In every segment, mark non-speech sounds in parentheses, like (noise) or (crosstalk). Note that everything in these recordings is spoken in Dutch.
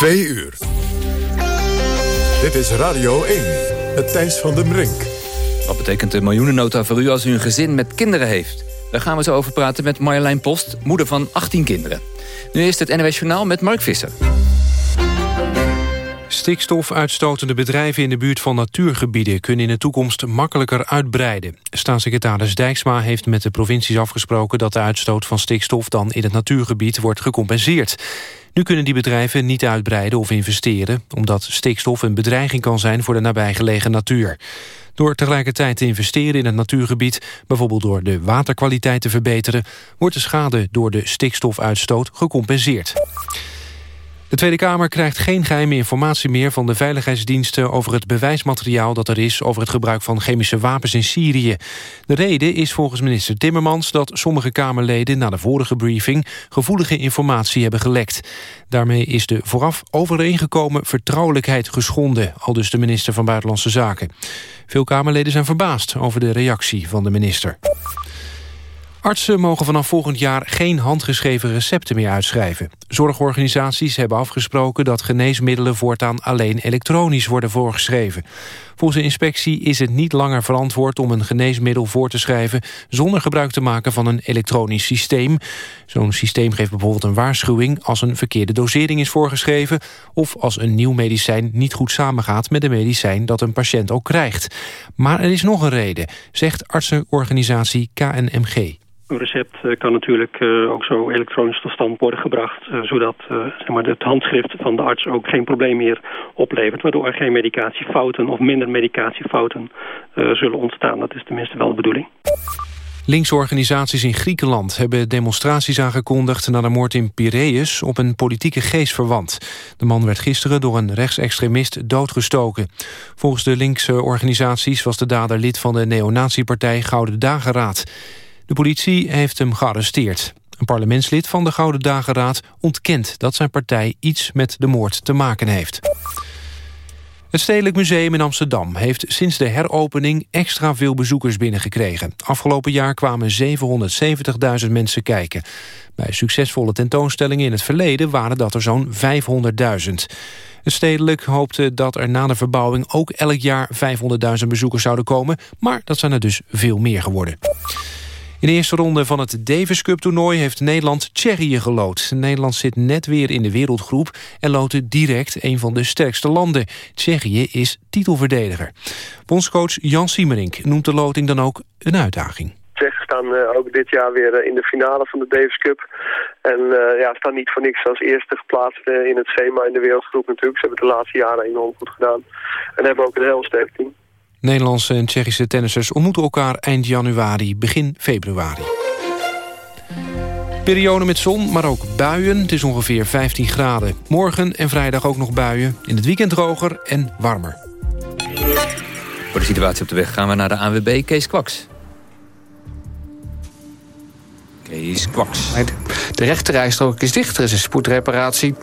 Twee uur. Dit is Radio 1, het Thijs van den Brink. Wat betekent de miljoenennota voor u als u een gezin met kinderen heeft? Daar gaan we zo over praten met Marjolein Post, moeder van 18 kinderen. Nu is het NWS Journaal met Mark Visser. Stikstofuitstotende bedrijven in de buurt van natuurgebieden... kunnen in de toekomst makkelijker uitbreiden. Staatssecretaris Dijksma heeft met de provincies afgesproken... dat de uitstoot van stikstof dan in het natuurgebied wordt gecompenseerd. Nu kunnen die bedrijven niet uitbreiden of investeren... omdat stikstof een bedreiging kan zijn voor de nabijgelegen natuur. Door tegelijkertijd te investeren in het natuurgebied... bijvoorbeeld door de waterkwaliteit te verbeteren... wordt de schade door de stikstofuitstoot gecompenseerd. De Tweede Kamer krijgt geen geheime informatie meer van de veiligheidsdiensten over het bewijsmateriaal dat er is over het gebruik van chemische wapens in Syrië. De reden is volgens minister Timmermans dat sommige Kamerleden na de vorige briefing gevoelige informatie hebben gelekt. Daarmee is de vooraf overeengekomen vertrouwelijkheid geschonden, al dus de minister van Buitenlandse Zaken. Veel Kamerleden zijn verbaasd over de reactie van de minister. Artsen mogen vanaf volgend jaar geen handgeschreven recepten meer uitschrijven. Zorgorganisaties hebben afgesproken dat geneesmiddelen voortaan alleen elektronisch worden voorgeschreven. Volgens de inspectie is het niet langer verantwoord om een geneesmiddel voor te schrijven zonder gebruik te maken van een elektronisch systeem. Zo'n systeem geeft bijvoorbeeld een waarschuwing als een verkeerde dosering is voorgeschreven of als een nieuw medicijn niet goed samengaat met de medicijn dat een patiënt ook krijgt. Maar er is nog een reden, zegt artsenorganisatie KNMG. Een recept eh, kan natuurlijk eh, ook zo elektronisch tot stand worden gebracht... Eh, zodat zeg maar, het handschrift van de arts ook geen probleem meer oplevert... waardoor er geen medicatiefouten of minder medicatiefouten zullen ontstaan. Dat is tenminste wel de bedoeling. Linkse organisaties in Griekenland hebben demonstraties aangekondigd... na de moord in Piraeus op een politieke geestverwant. De man werd gisteren door een rechtsextremist doodgestoken. Volgens de linkse organisaties was de dader lid van de neonatiepartij Gouden Dageraad. De politie heeft hem gearresteerd. Een parlementslid van de Gouden Dageraad ontkent dat zijn partij iets met de moord te maken heeft. Het Stedelijk Museum in Amsterdam heeft sinds de heropening extra veel bezoekers binnengekregen. Afgelopen jaar kwamen 770.000 mensen kijken. Bij succesvolle tentoonstellingen in het verleden waren dat er zo'n 500.000. Het Stedelijk hoopte dat er na de verbouwing ook elk jaar 500.000 bezoekers zouden komen, maar dat zijn er dus veel meer geworden. In de eerste ronde van het Davis Cup toernooi heeft Nederland Tsjechië gelood. Nederland zit net weer in de wereldgroep en lootte direct een van de sterkste landen. Tsjechië is titelverdediger. Bondscoach Jan Siemerink noemt de loting dan ook een uitdaging. Tsjechen staan uh, ook dit jaar weer uh, in de finale van de Davis Cup. En uh, ja, staan niet voor niks als eerste geplaatst in het schema in de wereldgroep natuurlijk. Ze hebben de laatste jaren enorm goed gedaan. En hebben ook een heel sterk team. Nederlandse en Tsjechische tennissers ontmoeten elkaar eind januari, begin februari. Periode met zon, maar ook buien. Het is ongeveer 15 graden. Morgen en vrijdag ook nog buien. In het weekend droger en warmer. Voor de situatie op de weg gaan we naar de ANWB Kees Kwaks. Kees Kwaks. De rechterrijstrook is dicht, er is een spoedreparatie.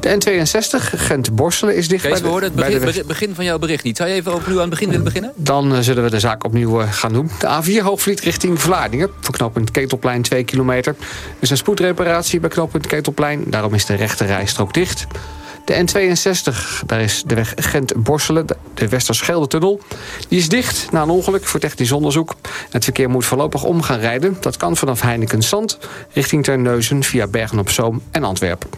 De N62 Gent-Borselen is dicht. Kees, we hoorden het begin, begin, van jouw bericht niet. Zou je even opnieuw aan het begin willen beginnen? Dan uh, zullen we de zaak opnieuw uh, gaan doen. De A4 Hoogvliet richting Vlaardingen. Voor knooppunt Ketelplein 2 kilometer. Er is een spoedreparatie bij knooppunt Ketelplein. Daarom is de rechterrijstrook dicht. De N62, daar is de weg Gent-Borselen, de Westerschelde-tunnel. Die is dicht na een ongeluk voor technisch onderzoek. Het verkeer moet voorlopig om gaan rijden. Dat kan vanaf Heineken-Zand richting Terneuzen via Bergen-op-Zoom en Antwerpen.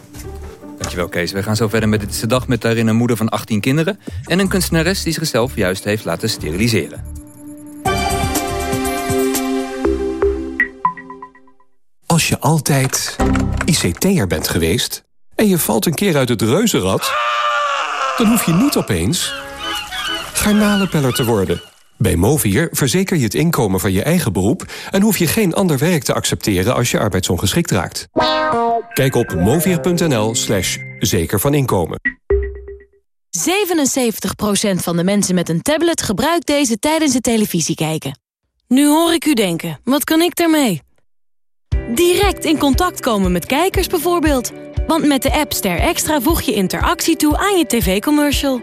Dankjewel Kees. We gaan zo verder met Dit is de Dag met daarin een moeder van 18 kinderen... en een kunstenares die zichzelf juist heeft laten steriliseren. Als je altijd ICT'er bent geweest en je valt een keer uit het reuzenrad... dan hoef je niet opeens garnalenpeller te worden. Bij Movier verzeker je het inkomen van je eigen beroep... en hoef je geen ander werk te accepteren als je arbeidsongeschikt raakt. Kijk op movier.nl slash zeker van inkomen. 77% van de mensen met een tablet gebruikt deze tijdens het televisie kijken. Nu hoor ik u denken, wat kan ik daarmee? Direct in contact komen met kijkers bijvoorbeeld... Want met de app Ster Extra voeg je interactie toe aan je tv-commercial.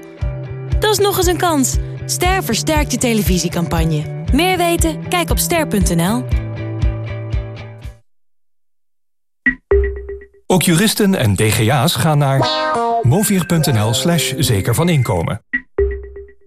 Dat is nog eens een kans. Ster versterkt je televisiecampagne. Meer weten? Kijk op ster.nl. Ook juristen en DGA's gaan naar movier.nl slash zeker van inkomen.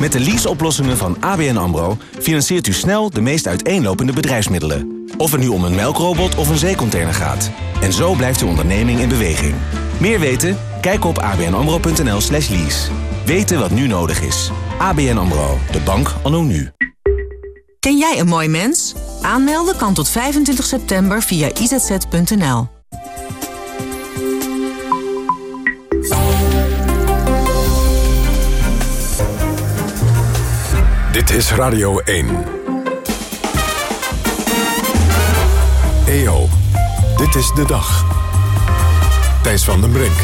Met de leaseoplossingen van ABN AMRO financiert u snel de meest uiteenlopende bedrijfsmiddelen. Of het nu om een melkrobot of een zeecontainer gaat. En zo blijft uw onderneming in beweging. Meer weten? Kijk op abnamro.nl slash lease. Weten wat nu nodig is. ABN AMRO, de bank anno nu. Ken jij een mooi mens? Aanmelden kan tot 25 september via izz.nl. Dit is Radio 1. EO, dit is de dag. Thijs van den Brink.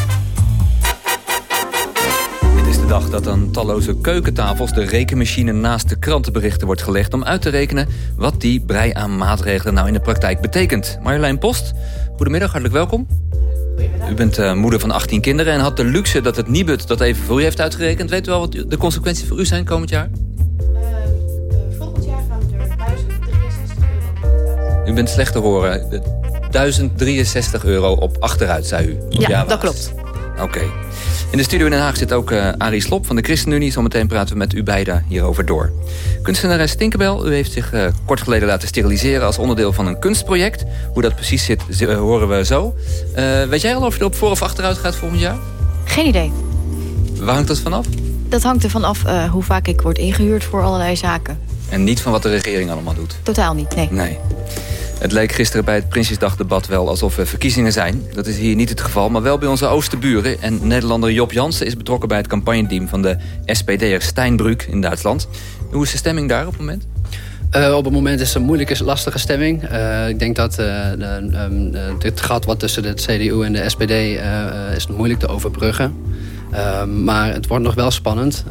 Dit is de dag dat aan talloze keukentafels de rekenmachine naast de krantenberichten wordt gelegd... om uit te rekenen wat die brei aan maatregelen nou in de praktijk betekent. Marjolein Post, goedemiddag, hartelijk welkom. U bent uh, moeder van 18 kinderen en had de luxe dat het Nibud dat even voor u heeft uitgerekend. Weet u wel wat de consequenties voor u zijn komend jaar? U bent slecht te horen. 1063 euro op achteruit, zei u. Ja, dat klopt. Oké. In de studio in Den Haag zit ook uh, Arie Slop van de ChristenUnie. Zometeen praten we met u beiden hierover door. Kunstenares Tinkerbell, u heeft zich uh, kort geleden laten steriliseren... als onderdeel van een kunstproject. Hoe dat precies zit, uh, horen we zo. weet jij al of je er op voor of achteruit gaat volgend jaar? Geen idee. Waar hangt dat vanaf? Dat hangt ervan af hoe vaak ik word ingehuurd voor allerlei zaken. En niet van wat de regering allemaal doet? Totaal niet, nee. Nee. Het leek gisteren bij het Prinsjesdagdebat wel alsof er verkiezingen zijn. Dat is hier niet het geval, maar wel bij onze oosterburen. En Nederlander Job Jansen is betrokken bij het campagneteam... van de SPD'er Steinbrück in Duitsland. Hoe is de stemming daar op het moment? Uh, op het moment is het een moeilijke, lastige stemming. Uh, ik denk dat uh, um, dit gat wat tussen de CDU en de SPD is moeilijk te overbruggen. maar het wordt nog wel spannend,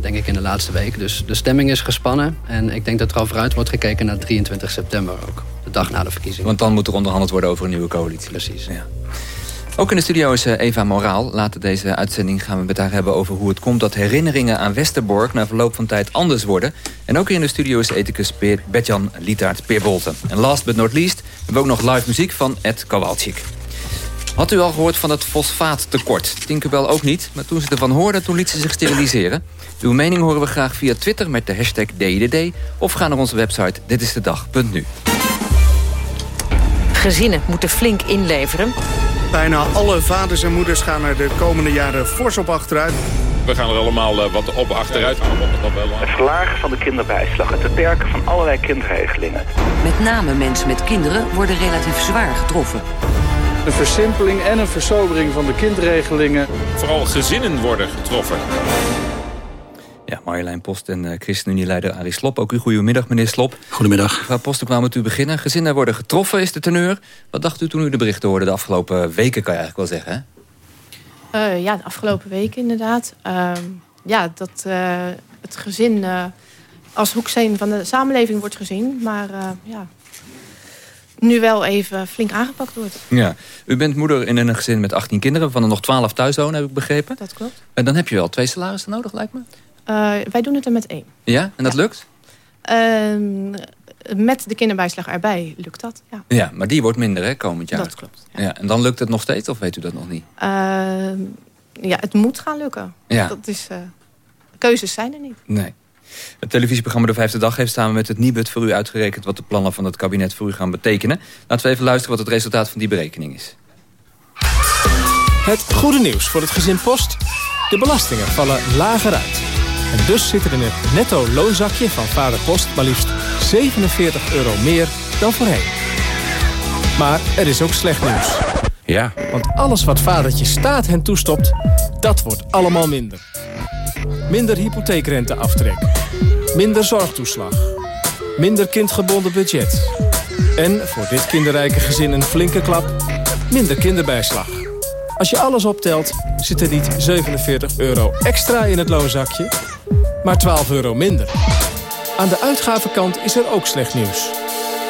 denk ik, in de laatste week. Dus de stemming is gespannen. En ik denk dat er al vooruit wordt gekeken naar 23 september ook de dag na de verkiezingen. Want dan moet er onderhandeld worden over een nieuwe coalitie. Precies. Ja. Ook in de studio is eh, Eva Moraal. Later deze uitzending gaan we met haar hebben over hoe het komt... dat herinneringen aan Westerbork na verloop van tijd anders worden. En ook in de studio is ethicus Bertjan Lietaert Peerbolten. En last but not least hebben we ook nog live muziek van Ed Kowalczyk. Had u al gehoord van het fosfaattekort? Tinkerbell ook niet, maar toen ze ervan hoorde... toen liet ze zich steriliseren. Uw mening horen we graag via Twitter met de hashtag DDD... of ga naar onze website ditistedag.nu. Gezinnen moeten flink inleveren. Bijna alle vaders en moeders gaan er de komende jaren fors op achteruit. We gaan er allemaal uh, wat op achteruit. Het verlagen van de kinderbijslag, het beperken van allerlei kindregelingen. Met name mensen met kinderen worden relatief zwaar getroffen. Een versimpeling en een versobering van de kindregelingen. Vooral gezinnen worden getroffen. Ja, Marjolein Post en uh, ChristenUnie-leider Arie Slop. Ook u goedemiddag, meneer Slop. Goedemiddag. Mevrouw Post, ik kwam met u beginnen. Gezinnen worden getroffen, is de teneur. Wat dacht u toen u de berichten hoorde de afgelopen weken, kan je eigenlijk wel zeggen, hè? Uh, ja, de afgelopen weken inderdaad. Uh, ja, dat uh, het gezin als hoeksteen van de samenleving wordt gezien. Maar ja, nu wel even flink aangepakt wordt. Ja, u bent moeder in een gezin met 18 kinderen... van er nog 12 thuis wonen, heb ik begrepen. Dat klopt. En dan heb je wel twee salarissen nodig, lijkt me. Uh, wij doen het er met één. Ja, en dat lukt? Uh, met de kinderbijslag erbij lukt dat, ja. Ja, maar die wordt minder, hè, komend jaar. Dat klopt. Ja. ja en dan lukt het nog steeds, of weet u dat nog niet? Uh, ja, het moet gaan lukken. Ja. Dat is, keuzes zijn er niet. Nee. Het televisieprogramma De Vijfde Dag heeft samen met het Nibud voor u uitgerekend... wat de plannen van het kabinet voor u gaan betekenen. Laten we even luisteren wat het resultaat van die berekening is. Het goede nieuws voor het gezin Post. De belastingen vallen lager uit. En dus zit er in het netto loonzakje van vader Post maar liefst 47 euro meer dan voorheen. Maar er is ook slecht nieuws. Ja. Want alles wat vadertje staat hen toestopt, dat wordt allemaal minder. Minder hypotheekrenteaftrek. Minder zorgtoeslag. Minder kindgebonden budget. En voor dit kinderrijke gezin een flinke klap. Minder kinderbijslag. Als je alles optelt, zit er niet 47 euro extra in het loonzakje, maar 12 euro minder. Aan de uitgavenkant is er ook slecht nieuws.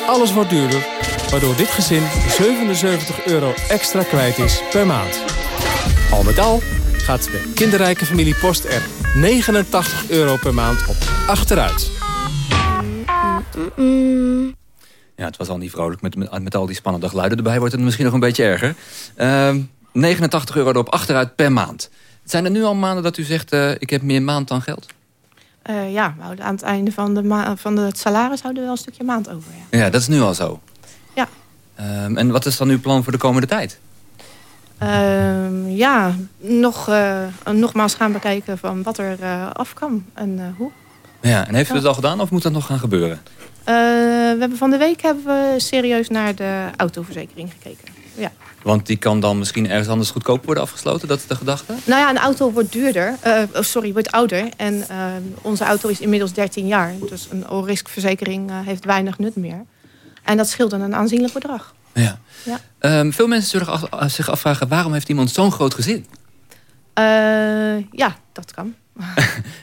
Alles wordt duurder, waardoor dit gezin 77 euro extra kwijt is per maand. Al met al gaat de kinderrijke familie Post er 89 euro per maand op achteruit. Ja, het was al niet vrolijk. Met, met, met al die spannende geluiden erbij wordt het misschien nog een beetje erger. Ehm 89 euro erop achteruit per maand. Zijn er nu al maanden dat u zegt, eh, ik heb meer maand dan geld? Eh, ja, we houden aan het einde van, de van het salaris houden we wel een stukje maand over. Ja. Ja, dat is nu al zo. Ja. Ehm, en wat is dan uw plan voor de komende tijd? Ehm, ja, nog, eh, nogmaals gaan bekijken van wat er eh, af kan en eh, hoe. Ja, en heeft u het al gedaan of moet dat nog gaan gebeuren? Eh, we hebben van de week hebben we serieus naar de autoverzekering gekeken. Ja. Want die kan dan misschien ergens anders goedkoop worden afgesloten, dat is de gedachte? Nou ja, een auto wordt duurder. oh, sorry, wordt ouder. En eh, onze auto is inmiddels 13 jaar. Dus een all-risk verzekering heeft weinig nut meer. En dat scheelt dan een aanzienlijk bedrag. Ja. Ja. Ehm, veel mensen zullen af- zich afvragen, waarom heeft iemand zo'n groot gezin? Eh, ja, dat kan. (laughs)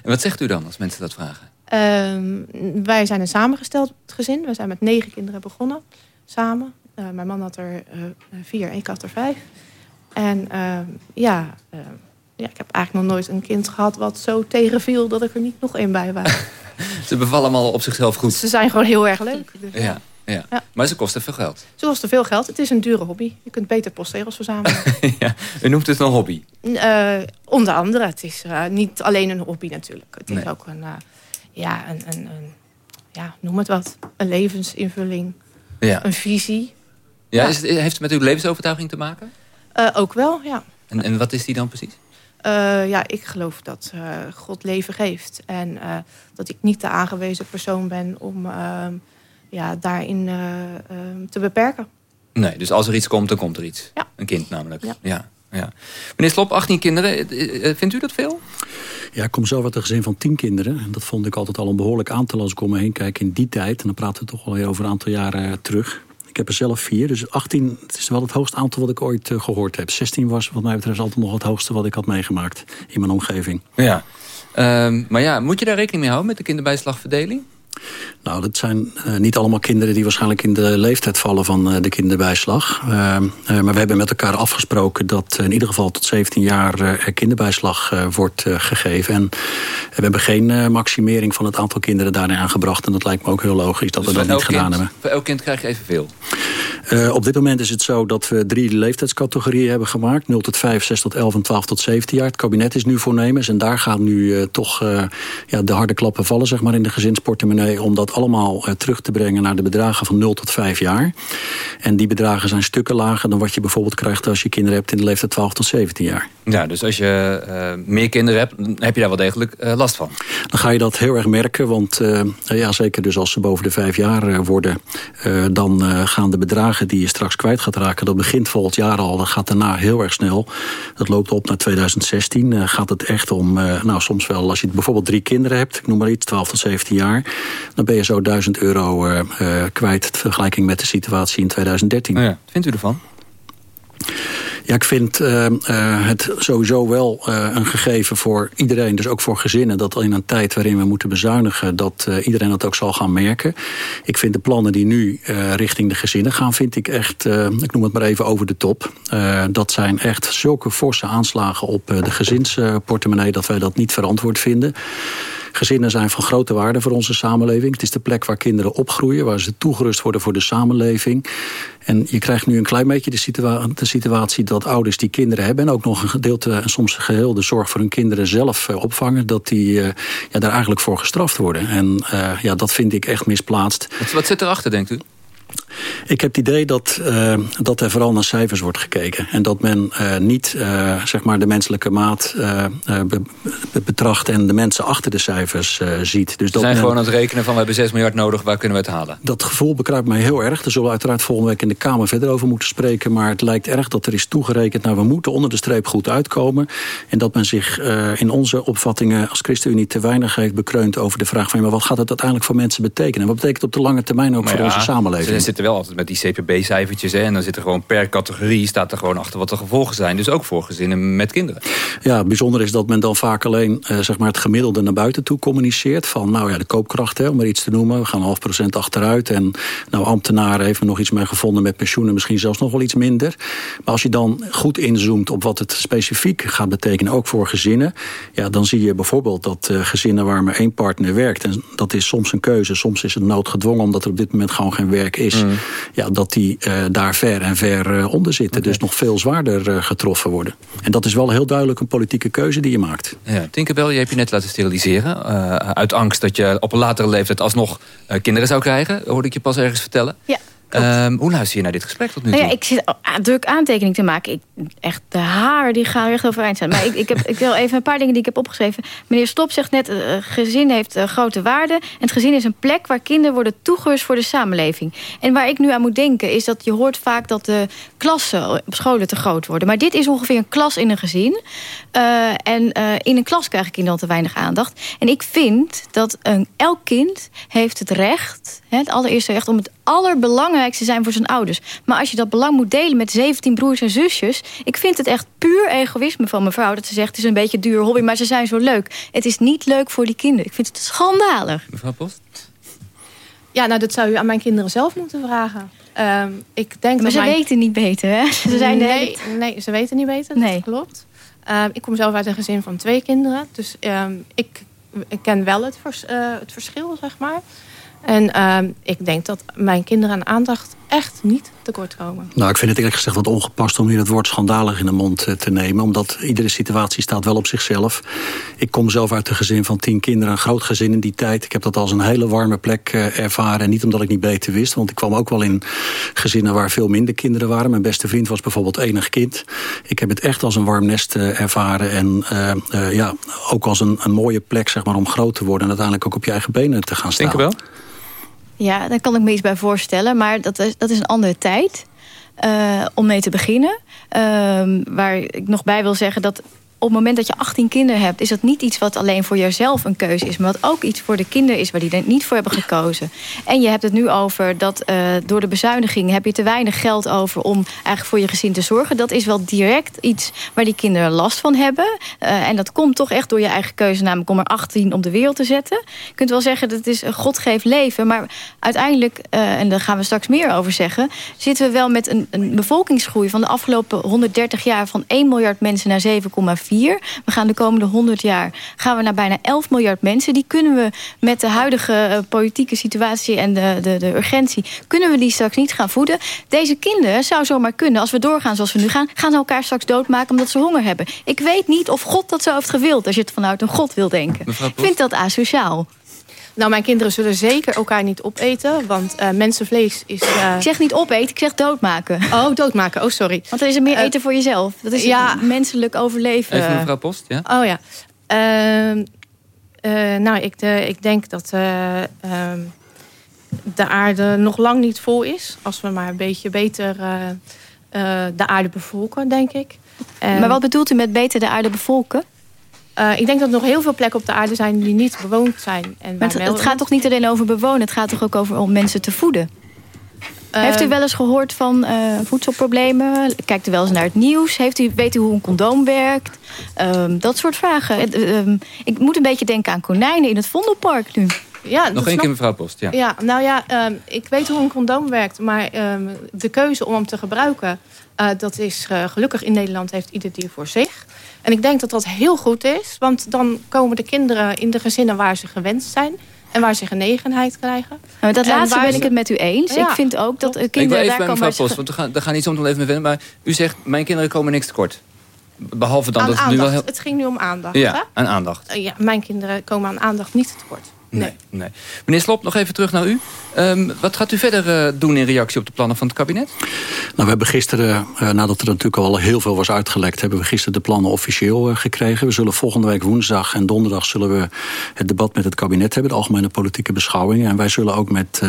En wat zegt u dan als mensen dat vragen? Ehm, wij zijn een samengesteld gezin. We zijn met negen kinderen begonnen, samen. Eh, mijn man had er eh, vier en ik had er vijf. En ehm, ja, ja, ik heb eigenlijk nog nooit een kind gehad wat zo tegenviel dat ik er niet nog één bij was. (laughs) Ze bevallen allemaal op zichzelf goed. Ze zijn gewoon heel erg leuk. Dus, Ja, ja. Ja. maar ze kosten veel geld. Ze kosten veel geld. Het is een dure hobby. Je kunt beter postzegels verzamelen. (laughs) ja. U noemt het een hobby. Eh, onder andere. Het is eh, niet alleen een hobby natuurlijk. Het is ook een, eh, ja, een, een, een, ja, noem het wat. Een levensinvulling. Ja. Een visie. Ja, Ja. Is het, heeft het met uw levensovertuiging te maken? Ook wel, ja. En, en wat is die dan precies? Ja, ik geloof dat God leven geeft. En dat ik niet de aangewezen persoon ben om ehm, ja, daarin eh, ehm, te beperken. Nee, dus als er iets komt, dan komt er iets. Ja. Een kind namelijk. Ja. Ja. Ja, Meneer Slop, 18 kinderen. Eh, eh, Vindt u dat veel? Ja, ik kom zelf uit een gezin van tien kinderen. En dat vond ik altijd al een behoorlijk aantal als ik om me heen kijk in die tijd. En dan praten we toch wel over een aantal jaren terug. Ik heb er zelf vier, dus 18 het is wel het hoogste aantal wat ik ooit eh, gehoord heb. 16 was wat mij betreft altijd nog het hoogste wat ik had meegemaakt in mijn omgeving. Ja. Ehm, maar ja, moet je daar rekening mee houden met de kinderbijslagverdeling? Nou, dat zijn eh, niet allemaal kinderen die waarschijnlijk in de leeftijd vallen van eh, de kinderbijslag. Eh, maar we hebben met elkaar afgesproken dat in ieder geval tot 17 jaar kinderbijslag wordt gegeven. En we hebben geen maximering van het aantal kinderen daarin aangebracht. En dat lijkt me ook heel logisch dat Dus we dat voor niet gedaan kind- hebben. Voor elk kind krijg je evenveel. Op dit moment is het zo dat we drie leeftijdscategorieën hebben gemaakt. 0 tot 5, 6 tot 11 en 12 tot 17 jaar. Het kabinet is nu voornemens. En daar gaan nu toch ja, de harde klappen vallen zeg maar, in de gezinsportemonnee. Om dat allemaal eh, terug te brengen naar de bedragen van 0 tot 5 jaar. En die bedragen zijn stukken lager dan wat je bijvoorbeeld krijgt als je kinderen hebt in de leeftijd 12 tot 17 jaar. Ja, dus als je eh, meer kinderen hebt, dan heb je daar wel degelijk eh, last van. Dan ga je dat heel erg merken, want ja, zeker dus als ze boven de vijf jaar worden... dan gaan de bedragen die je straks kwijt gaat raken... dat begint volgend jaar al, dat gaat daarna heel erg snel. Dat loopt op naar 2016. eh, gaat het echt om, nou soms wel, als je bijvoorbeeld drie kinderen hebt... ik noem maar iets, 12 tot 17 jaar... dan ben je zo 1000 euro eh, kwijt... in vergelijking met de situatie in 2013. Ja, wat vindt u ervan? Ja, ik vind eh, eh, het sowieso wel eh, een gegeven voor iedereen, dus ook voor gezinnen, dat in een tijd waarin we moeten bezuinigen, dat iedereen dat ook zal gaan merken. Ik vind de plannen die nu richting de gezinnen gaan, vind ik echt, ik noem het maar even over de top. Dat zijn echt zulke forse aanslagen op de gezinsportemonnee dat wij dat niet verantwoord vinden. Gezinnen zijn van grote waarde voor onze samenleving. Het is de plek waar kinderen opgroeien, waar ze toegerust worden voor de samenleving. En je krijgt nu een klein beetje de, de situatie dat ouders die kinderen hebben... en ook nog een gedeelte en soms geheel de zorg voor hun kinderen zelf eh, opvangen... dat die eh, ja, daar eigenlijk voor gestraft worden. En eh, ja, dat vind ik echt misplaatst. Wat, wat zit erachter, denkt u? Ik heb het idee dat, uh, dat er vooral naar cijfers wordt gekeken. En dat men uh, niet uh, zeg maar de menselijke maat be betracht... en de mensen achter de cijfers ziet. Dus dat zijn men, gewoon aan het rekenen van we hebben 6 miljard nodig, waar kunnen we het halen? Dat gevoel bekruipt mij heel erg. Daar zullen we uiteraard volgende week in de Kamer verder over moeten spreken. Maar het lijkt erg dat er is toegerekend... nou, we moeten onder de streep goed uitkomen. En dat men zich in onze opvattingen als ChristenUnie te weinig heeft bekreund... over de vraag van maar wat gaat het uiteindelijk voor mensen betekenen? En wat betekent het op de lange termijn ook maar voor ja, onze samenleving? Wel altijd met die CPB-cijfertjes. En dan zit er gewoon per categorie staat er gewoon achter wat de gevolgen zijn. Dus ook voor gezinnen met kinderen. Ja, bijzonder is dat men dan vaak alleen uh, zeg maar het gemiddelde naar buiten toe communiceert. Van nou ja, de koopkracht, hè, om er iets te noemen. We gaan half procent achteruit. En nou, ambtenaren heeft men nog iets mee gevonden met pensioenen. Misschien zelfs nog wel iets minder. Maar als je dan goed inzoomt op wat het specifiek gaat betekenen, ook voor gezinnen. Ja, dan zie je bijvoorbeeld dat uh, gezinnen waar maar één partner werkt. En dat is soms een keuze, soms is het noodgedwongen... omdat er op dit moment gewoon geen werk is. Mm. Ja, dat die uh, daar ver en ver uh, onder zitten. Okay. Dus nog veel zwaarder uh, getroffen worden. En dat is wel heel duidelijk een politieke keuze die je maakt. Ja, Tinkerbell, je hebt je net laten steriliseren. uit angst dat je op een latere leeftijd alsnog kinderen zou krijgen. Hoorde ik je pas ergens vertellen. Ja. Um, hoe luister je naar dit gesprek tot nu toe? Nou ja, ik zit druk aantekening te maken. Ik, echt, de haar die gaan recht overeind staan. Maar ik, ik, heb, ik wil even een paar dingen die ik heb opgeschreven. Meneer Stop zegt net, uh, gezin heeft uh, grote waarde. En het gezin is een plek waar kinderen worden toegerust voor de samenleving. En waar ik nu aan moet denken is dat je hoort vaak dat de klassen op scholen te groot worden. Maar dit is ongeveer een klas in een gezin. Uh, en in een klas krijgen kinderen al te weinig aandacht. En ik vind dat een, elk kind heeft het recht, hè, het allereerste recht om het allerbelangrijkste zijn voor zijn ouders. Maar als je dat belang moet delen met 17 broers en zusjes... ik vind het echt puur egoïsme van mevrouw... dat ze zegt het is een beetje een duur hobby, maar ze zijn zo leuk. Het is niet leuk voor die kinderen. Ik vind het schandalig. Mevrouw Post? Ja, nou, dat zou u aan mijn kinderen zelf moeten vragen. Um, ik denk maar ze mijn... weten niet beter, hè? (laughs) Ze zijn nee, de... nee, ze weten niet beter, nee. dat klopt. Um, ik kom zelf uit een gezin van twee kinderen. Dus um, ik, ik ken wel het, vers, uh, het verschil, zeg maar. En uh, ik denk dat mijn kinderen aan aandacht echt niet tekort komen. Nou, ik vind het eerlijk gezegd wat ongepast om hier het woord schandalig in de mond te nemen. Omdat iedere situatie staat wel op zichzelf. Ik kom zelf uit een gezin van tien kinderen, een groot gezin in die tijd. Ik heb dat als een hele warme plek uh, ervaren. En niet omdat ik niet beter wist, want ik kwam ook wel in gezinnen waar veel minder kinderen waren. Mijn beste vriend was bijvoorbeeld enig kind. Ik heb het echt als een warm nest uh, ervaren. En uh, ja, ook als een, een mooie plek zeg maar, om groot te worden. En uiteindelijk ook op je eigen benen te gaan staan. Denk je wel? Ja, daar kan ik me iets bij voorstellen. Maar dat is, dat is een andere tijd uh, om mee te beginnen. Uh, waar ik nog bij wil zeggen dat op het moment dat je 18 kinderen hebt... is dat niet iets wat alleen voor jezelf een keuze is... maar wat ook iets voor de kinderen is waar die niet voor hebben gekozen. En je hebt het nu over dat uh, door de bezuiniging... heb je te weinig geld over om eigenlijk voor je gezin te zorgen. Dat is wel direct iets waar die kinderen last van hebben. Uh, en dat komt toch echt door je eigen keuze... namelijk om er 18 op de wereld te zetten. Je kunt wel zeggen dat het is een God geeft leven... maar uiteindelijk, uh, en daar gaan we straks meer over zeggen... zitten we wel met een, een bevolkingsgroei van de afgelopen 130 jaar... van 1 miljard mensen naar 7,4 we gaan de komende 100 jaar gaan we naar bijna 11 miljard mensen. Die kunnen we met de huidige uh, politieke situatie en de, de, de urgentie... kunnen we die straks niet gaan voeden. Deze kinderen zou zomaar kunnen, als we doorgaan zoals we nu gaan... gaan ze elkaar straks doodmaken omdat ze honger hebben. Ik weet niet of God dat zo heeft gewild... als je het vanuit een God wil denken. Ik vind dat asociaal. Nou, mijn kinderen zullen zeker elkaar niet opeten. Want uh, mensenvlees is... Uh... Ik zeg niet opeten, ik zeg doodmaken. Oh, doodmaken. Oh, sorry. Want er is er meer uh, eten voor jezelf. Dat is ja. menselijk overleven. Even mevrouw Post, ja? Oh ja. nou, ik, de, ik denk dat de aarde nog lang niet vol is. Als we maar een beetje beter de aarde bevolken, denk ik. maar wat bedoelt u met beter de aarde bevolken? Uh, ik denk dat er nog heel veel plekken op de aarde zijn die niet bewoond zijn. En maar het, het gaat toch niet alleen over bewonen? Het gaat toch ook over om mensen te voeden? Uh, Heeft u wel eens gehoord van uh, voedselproblemen? Kijkt u wel eens naar het nieuws? Heeft u, weet u hoe een condoom werkt? Um, dat soort vragen. Um, ik moet een beetje denken aan konijnen in het Vondelpark nu. Ja, Nog één keer mevrouw Post. Ja, ja nou ja, um, ik weet hoe een condoom werkt. Maar de keuze om hem te gebruiken... dat is gelukkig in Nederland heeft ieder dier voor zich. En ik denk dat dat heel goed is. Want dan komen de kinderen in de gezinnen waar ze gewenst zijn. En waar ze genegenheid krijgen. Nou, dat laatste ben ik het met u eens. Ja, ik vind ook dat kinderen ik wil even daar bij komen... mevrouw Post, want we gaan, daar gaan niet zo even mee verder. Maar u zegt, mijn kinderen komen niks tekort. Behalve dan aan dat aandacht. nu wel heel... Het ging nu om aandacht. Ja, hè? aan aandacht. Uh, ja, mijn kinderen komen aan aandacht niet tekort. Nee. nee. Meneer Slop, nog even terug naar u. Ehm, wat gaat u verder uh, doen in reactie op de plannen van het kabinet? Nou, we hebben gisteren, uh, nadat er natuurlijk al heel veel was uitgelekt... hebben we gisteren de plannen officieel uh, gekregen. We zullen volgende week woensdag en donderdag... zullen we het debat met het kabinet hebben. De algemene politieke beschouwingen. En wij zullen ook met,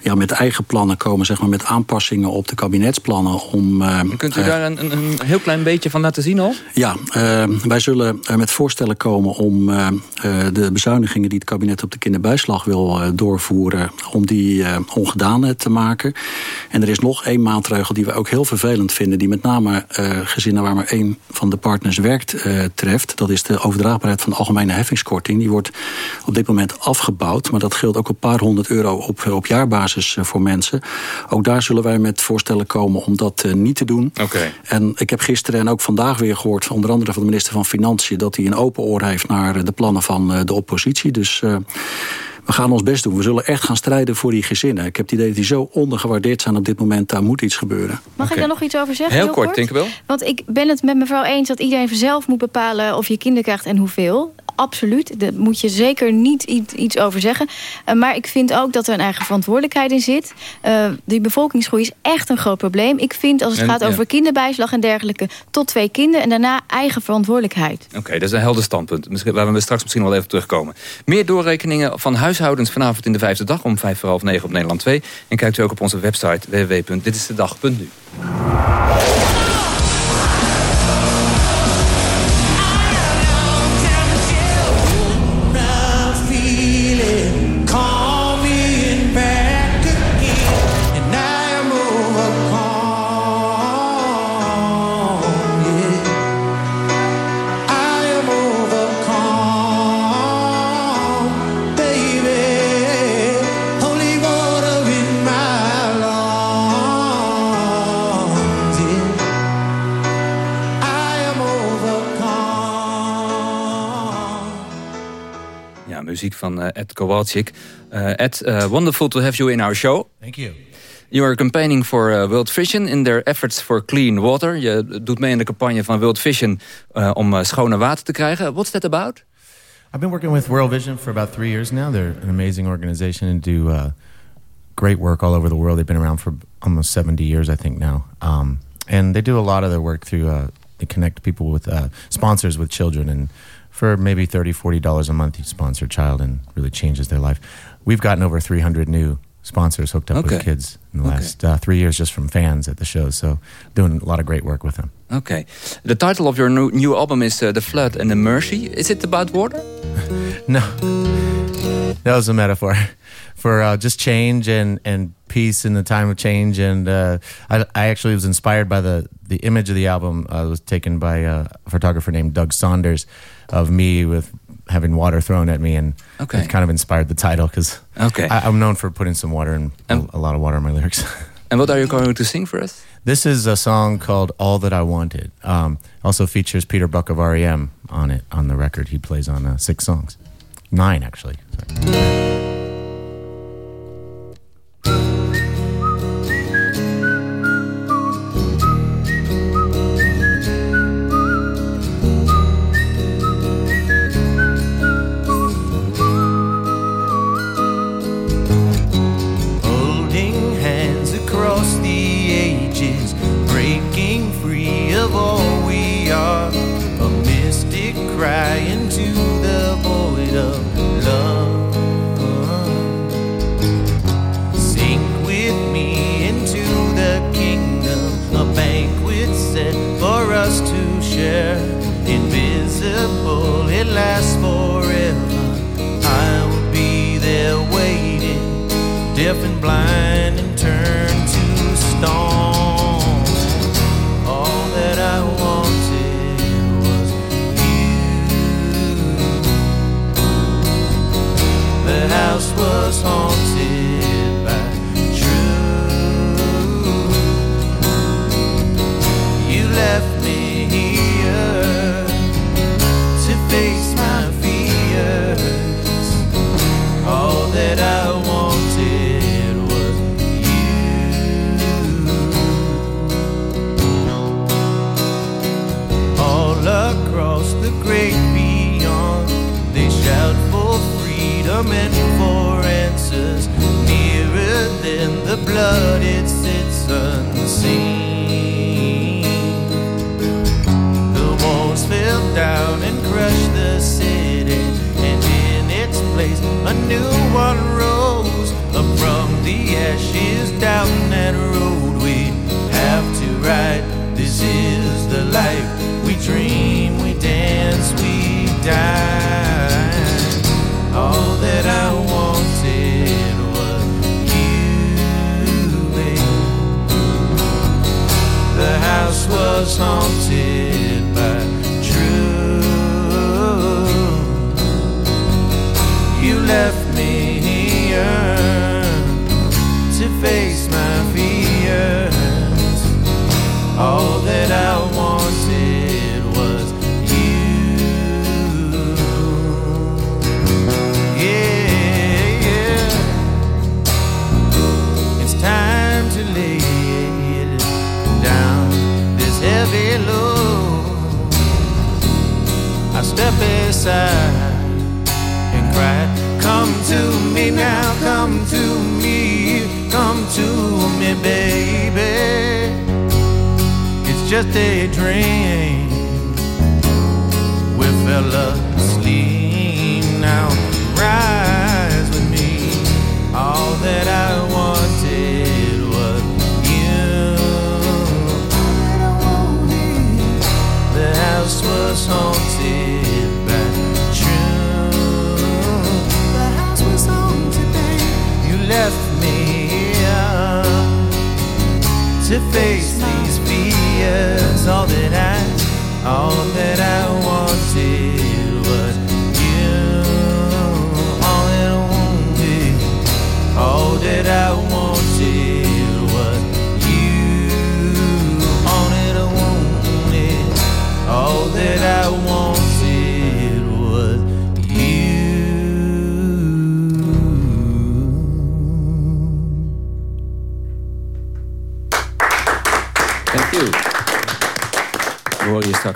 ja, met eigen plannen komen. Zeg maar, met aanpassingen op de kabinetsplannen. Om, Kunt u daar een, een, heel klein beetje van laten zien al? Ja, wij zullen met voorstellen komen om de bezuinigingen... die het kabinet op de kinderbijslag wil doorvoeren... om die ongedaan te maken. En er is nog één maatregel die we ook heel vervelend vinden... die met name uh, gezinnen waar maar één van de partners werkt treft. Dat is de overdraagbaarheid van de algemene heffingskorting. Die wordt op dit moment afgebouwd. Maar dat geldt ook een paar honderd euro op, op jaarbasis voor mensen. Ook daar zullen wij met voorstellen komen om dat niet te doen. Okay. En ik heb gisteren en ook vandaag weer gehoord... onder andere van de minister van Financiën... dat hij een open oor heeft naar de plannen van de oppositie. Dus we gaan ons best doen. We zullen echt gaan strijden voor die gezinnen. Ik heb het idee dat die zo ondergewaardeerd zijn op dit moment. Daar moet iets gebeuren. Mag ik daar nog iets over zeggen? Heel, heel kort, kort, denk ik wel. Want ik ben het met mevrouw eens dat iedereen zelf moet bepalen... of je kinderen krijgt en hoeveel absoluut. Daar moet je zeker niet iets over zeggen. Uh, maar ik vind ook dat er een eigen verantwoordelijkheid in zit. Uh, die bevolkingsgroei is echt een groot probleem. Ik vind als het en, gaat ja. over kinderbijslag en dergelijke... tot twee kinderen en daarna eigen verantwoordelijkheid. Oké, okay, dat is een helder standpunt. Waar we straks misschien wel even terugkomen. Meer doorrekeningen van huishoudens vanavond in de vijfde dag... om vijf voor half negen op Nederland 2. En kijkt u ook op onze website www.ditisdedag.nu. van uh, Ed Kowalczyk. Uh, Ed, uh, wonderful to have you in our show. Thank you. You are campaigning for World Vision in their efforts for clean water. Je doet mee in de campagne van World Vision om schone water te krijgen. What's that about? I've been working with World Vision for about three years now. They're an amazing organization and do uh, great work all over the world. They've been around for almost 70 years, I think, now. Um, and they do a lot of their work through, uh, they connect people with uh, sponsors with children. And for maybe $30, $40 a month, you sponsor a child and really changes their life. We've gotten over 300 new sponsors hooked up okay. with kids in the last uh, three years just from fans at the shows. So doing a lot of great work with them. Okay. The title of your new, new album is uh, The Flood and the Mercy. Is it about water? (laughs) no. That was a metaphor for uh, just change and, and peace in the time of change. And uh, I, I, actually was inspired by the, the image of the album uh, was taken by uh, a photographer named Doug Saunders of me with having water thrown at me, and okay. it kind of inspired the title because okay. I, am known for putting some water and a, a lot of water in my lyrics. (laughs) and what are you going to sing for us? This is a song called "All That I Wanted." Um, also features Peter Buck of REM on it on the record. He plays on uh, six songs, nine actually. Sorry you to face my fears. All that I wanted was you. All across the great beyond, they shout for freedom and for answers nearer than the blood it. A new one rose up from the ashes down that road we have to ride. This is the life we dream, we dance, we die. All that I wanted was you, babe. The house was haunted and cry, Come to me now, come to me, come to me, baby. It's just a dream. We fell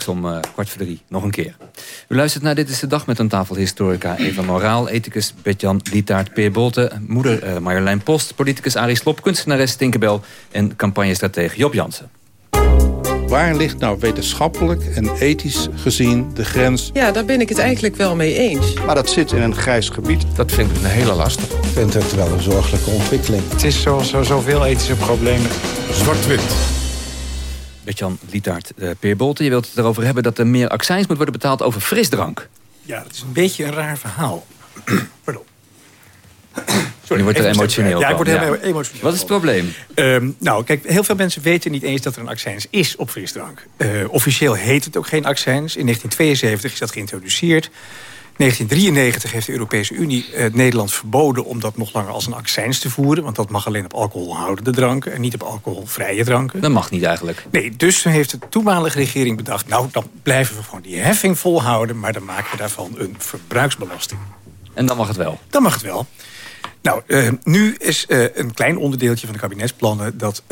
straks om eh, kwart voor drie nog een keer. U luistert naar Dit is de Dag met een tafelhistorica Eva Moraal... ethicus Betjan Lietaert Peer Bolte... moeder eh, Marjolein Post, politicus Arie Slob... kunstenares Tinkerbell en campagnestratege Job Jansen. Waar ligt nou wetenschappelijk en ethisch gezien de grens? Ja, daar ben ik het eigenlijk wel mee eens. Maar dat zit in een grijs gebied. Dat vind ik een hele lastig. Ik vind het wel een zorgelijke ontwikkeling. Het is zoals zo, zoveel ethische problemen. Zwart-wit. Betjan Lietaert uh, Peer Bolte, je wilt het erover hebben... dat er meer accijns moet worden betaald over frisdrank. Ja, dat is een beetje een raar verhaal. (clears throat) Pardon. Sorry, je wordt er emotioneel Ja, ik word heel Ja. emotioneel. Wat is het probleem? Ehm, nou, kijk, heel veel mensen weten niet eens dat er een accijns is op frisdrank. Eh, officieel heet het ook geen accijns. In 1972 is dat geïntroduceerd. 1993 heeft de Europese Unie eh, Nederland verboden... om dat nog langer als een accijns te voeren. Want dat mag alleen op alcoholhoudende dranken... en niet op alcoholvrije dranken. Dat mag niet eigenlijk. Nee, dus heeft de toenmalige regering bedacht... nou, dan blijven we gewoon die heffing volhouden... maar dan maken we daarvan een verbruiksbelasting. En dan mag het wel? Dan mag het wel. Nou, eh, nu is eh, een klein onderdeeltje van de kabinetsplannen... dat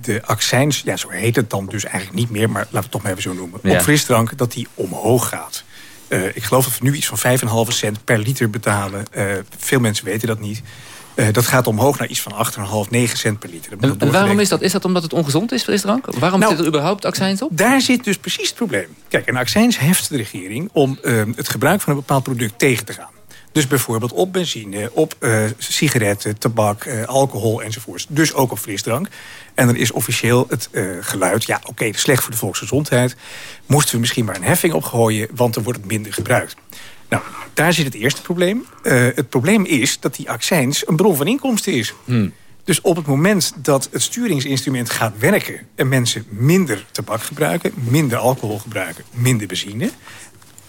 de accijns, ja, zo heet het dan dus eigenlijk niet meer... maar laten we het toch maar even zo noemen, Ja. op frisdrank... dat die omhoog gaat. Eh, ik geloof dat we nu iets van 5,5 cent per liter betalen. Eh, veel mensen weten dat niet. Eh, dat gaat omhoog naar iets van 8,5, 9 cent per liter. En, en waarom is dat? Is dat omdat het ongezond is, frisdrank? Waarom Nou, zit er überhaupt accijns op? Daar zit dus precies het probleem. Kijk, een accijns heft de regering om eh, het gebruik van een bepaald product tegen te gaan. Dus bijvoorbeeld op benzine, op eh, sigaretten, tabak, eh, alcohol enzovoorts. Dus ook op frisdrank. En dan is officieel het eh, geluid... ja, oké, slecht voor de volksgezondheid. Moesten we misschien maar een heffing opgooien... want dan wordt het minder gebruikt. Nou, daar zit het eerste probleem. Het probleem is dat die accijns een bron van inkomsten is. Dus op het moment dat het sturingsinstrument gaat werken... en mensen minder tabak gebruiken, minder alcohol gebruiken... minder benzine,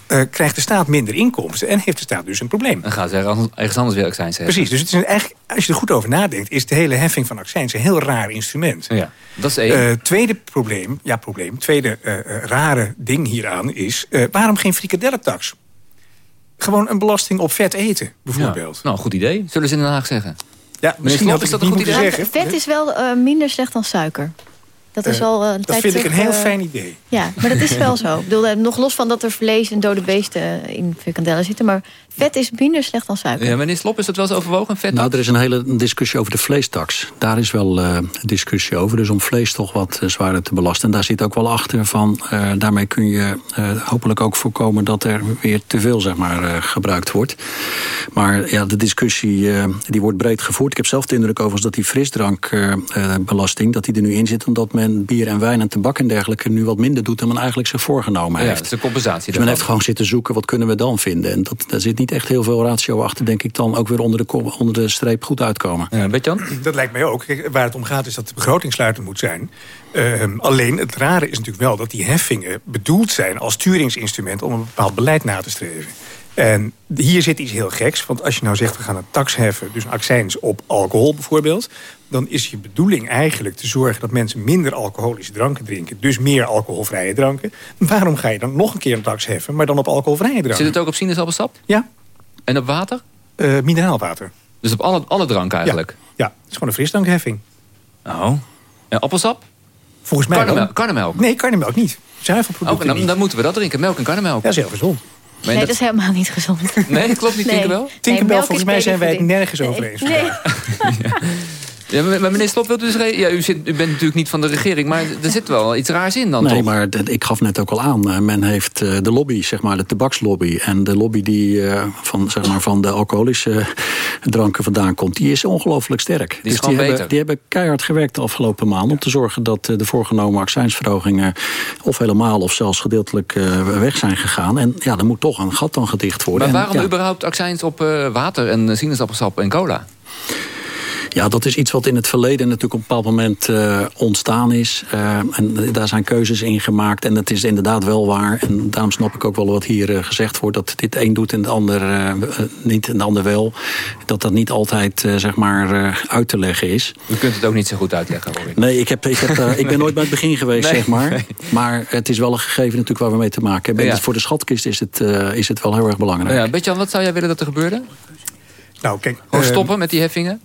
eh, krijgt de staat minder inkomsten... en heeft de staat dus een probleem. Dan gaan ze ergens anders weer accijns hebben. Precies, dus het is een eigenlijk, als je er goed over nadenkt... is de hele heffing van accijns een heel raar instrument. Ja, dat is één. Eh, tweede probleem, ja probleem, tweede eh, rare ding hieraan is... eh, waarom geen frikadellentax? Gewoon een belasting op vet eten, bijvoorbeeld. Ja. Nou, goed idee. Zullen ze in Den Haag zeggen? Ja, misschien had ik dat een goed idee? zeggen. Vet is wel eh, minder slecht dan suiker. Dat is Eh, al eh, een dat vind ik een heel eh, fijn idee. Ja, maar dat is wel (laughs) zo. Ik bedoel, nog los van dat er vlees en dode beesten in frikandellen zitten... maar Vet is minder slecht dan suiker. Ja, meneer Slop, is dat wel eens overwogen, vet? Nou, er is een hele discussie over de vleestaks. Daar is wel uh, discussie over. Dus om vlees toch wat uh, zwaarder te belasten. En daar zit ook wel achter van... Uh, daarmee kun je hopelijk ook voorkomen dat er weer te veel zeg maar, gebruikt wordt. Maar ja, de discussie die wordt breed gevoerd. Ik heb zelf de indruk overigens dat die frisdrankbelasting... dat die er nu in zit omdat men bier en wijn en tabak en dergelijke... nu wat minder doet dan men eigenlijk zich voorgenomen ja, heeft. is een compensatie. Dus men heeft gewoon zitten zoeken, wat kunnen we dan vinden? En dat, daar zit niet echt heel veel ratio achter, denk ik dan ook weer onder de, onder de streep goed uitkomen. Ja, weet Jan? Dat lijkt mij ook. Kijk, waar het om gaat is dat de begroting sluitend moet zijn. Uh, alleen het rare is natuurlijk wel dat die heffingen bedoeld zijn als sturingsinstrument om een bepaald beleid na te streven. En hier zit iets heel geks. Want als je nou zegt, we gaan een tax heffen... dus een accijns op alcohol bijvoorbeeld... dan is je bedoeling eigenlijk te zorgen dat mensen minder alcoholische dranken drinken. Dus meer alcoholvrije dranken. Waarom ga je dan nog een keer een tax heffen... maar dan op alcoholvrije dranken? Zit het ook op sinaasappelsap? Ja. En op water? Uh, mineraalwater. Dus op alle, alle dranken eigenlijk? Ja, ja, het is gewoon een frisdrankheffing. Oh. En appelsap? Volgens mij karnemelk, karnemelk? Nee, karnemelk niet. Zuivelproducten oh, dan, dan, moeten we dat drinken, melk en karnemelk. Ja, dat is heel gezond. Nee, dat... is helemaal niet gezond. Nee, dat klopt niet, nee. Tinkerbell? Tinkerbell, volgens mij zijn wij het nergens over eens. Nee. (laughs) (laughs) ja. Maar meneer Slop, wilt u, dus ja, u, zit, u bent natuurlijk niet van de regering... maar er zit wel iets raars in dan, nee, toch? maar ik gaf net ook al aan. Men heeft de lobby, zeg maar, de tabakslobby... en de lobby die van, zeg maar, van de alcoholische dranken vandaan komt... die is ongelooflijk sterk. Die, is dus die, hebben, die hebben keihard gewerkt de afgelopen maanden... om te zorgen dat de voorgenomen accijnsverhogingen... of helemaal of zelfs gedeeltelijk weg zijn gegaan. En ja, er moet toch een gat dan gedicht worden. Maar waarom en, ja, überhaupt accijns op water en sinaasappelsap en cola? Ja, dat is iets wat in het verleden natuurlijk op een bepaald moment uh, ontstaan is. Uh, en daar zijn keuzes in gemaakt. En dat is inderdaad wel waar. En daarom snap ik ook wel wat hier uh, gezegd wordt. Dat dit een doet en de ander niet en de ander wel. Dat dat niet altijd zeg maar uit te leggen is. U kunt het ook niet zo goed uitleggen hoor ik. Nee, ik, heb, ik, heb, ik ben nooit bij het begin geweest (laughs) nee, zeg maar. Nee. Maar het is wel een gegeven natuurlijk waar we mee te maken hebben. Ja. Voor de schatkist is het, is het wel heel erg belangrijk. Ja, Betjan, wat zou jij willen dat er gebeurde? Nou, kijk, Gewoon stoppen met die heffingen?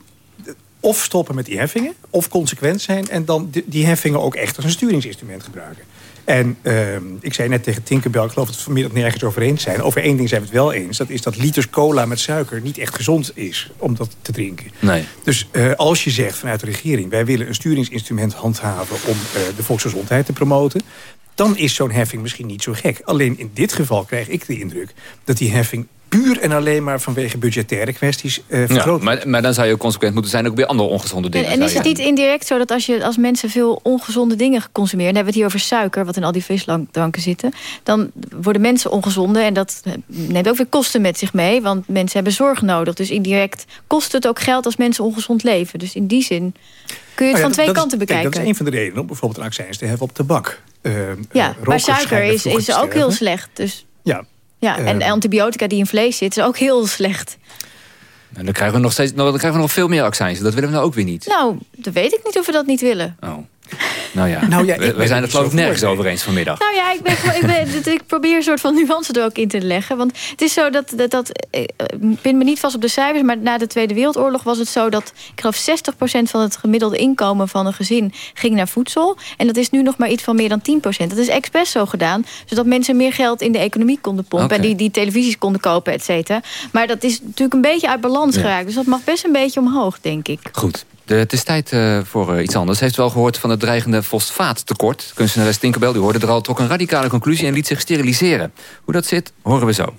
Of stoppen met die heffingen, of consequent zijn... en dan die heffingen ook echt als een sturingsinstrument gebruiken. En uh, ik zei net tegen Tinkerbell, ik geloof dat we vanmiddag nergens over eens zijn. Over één ding zijn we het wel eens. Dat is dat liters cola met suiker niet echt gezond is om dat te drinken. Nee. Dus uh, als je zegt vanuit de regering... wij willen een sturingsinstrument handhaven om uh, de volksgezondheid te promoten... dan is zo'n heffing misschien niet zo gek. Alleen in dit geval krijg ik de indruk dat die heffing puur en alleen maar vanwege budgettaire kwesties uh, vergroot. Ja, maar, maar, dan zou je ook consequent moeten zijn ook bij andere ongezonde dingen. En, en is het niet indirect zo dat als, je, als mensen veel ongezonde dingen consumeren... dan hebben we het hier over suiker, wat in al die frisdranken zitten... dan worden mensen ongezonde en dat neemt ook weer kosten met zich mee... want mensen hebben zorg nodig. Dus indirect kost het ook geld als mensen ongezond leven. Dus in die zin kun je het nou ja, van twee dat kanten is, bekijken. Kijk, dat is een van de redenen om bijvoorbeeld een accijns te hebben op tabak. Uh, ja, maar suiker is, is ook heel slecht. Dus... Ja, ja, en Uh, antibiotica die in vlees zit, is ook heel slecht. En dan krijgen we nog steeds, dan krijgen we nog veel meer accijns. Dat willen we nou ook weer niet. Nou, dat weet ik niet of we dat niet willen. Oh. Nou ja, nou ja we, we zijn het geloof ik nergens over eens vanmiddag. Nou ja, ik, ben, ik, ben, (laughs) ik probeer een soort van nuance er ook in te leggen. Want het is zo dat, dat, dat ik pin me niet vast op de cijfers... maar na de Tweede Wereldoorlog was het zo dat... ik geloof 60% van het gemiddelde inkomen van een gezin ging naar voedsel. En dat is nu nog maar iets van meer dan 10%. Dat is expres zo gedaan, zodat mensen meer geld in de economie konden pompen... En die, die televisies konden kopen, et cetera. Maar dat is natuurlijk een beetje uit balans Ja. geraakt. Dus dat mag best een beetje omhoog, denk ik. Goed. De, het is tijd eh, voor eh, iets anders. Heeft u wel gehoord van het dreigende fosfaattekort? Kunstenares Tinkerbell, die hoorde er al, trok een radicale conclusie... en liet zich steriliseren. Hoe dat zit, horen we zo.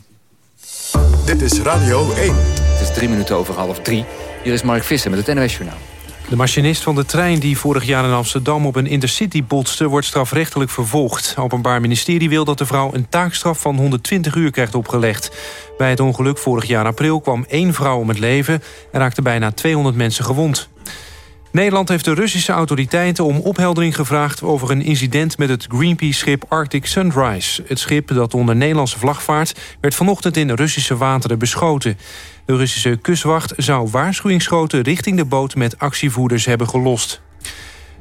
Dit is Radio 1. Het is drie minuten over half drie. Hier is Mark Visser met het NOS Journaal. De machinist van de trein die vorig jaar in Amsterdam op een intercity botste... wordt strafrechtelijk vervolgd. Het Openbaar Ministerie wil dat de vrouw een taakstraf van 120 uur krijgt opgelegd. Bij het ongeluk vorig jaar april kwam één vrouw om het leven... en raakte bijna 200 mensen gewond. Nederland heeft de Russische autoriteiten om opheldering gevraagd... over een incident met het Greenpeace-schip Arctic Sunrise. Het schip dat onder Nederlandse vlag vaart... werd vanochtend in Russische wateren beschoten. De Russische kustwacht zou waarschuwingsschoten... richting de boot met actievoerders hebben gelost.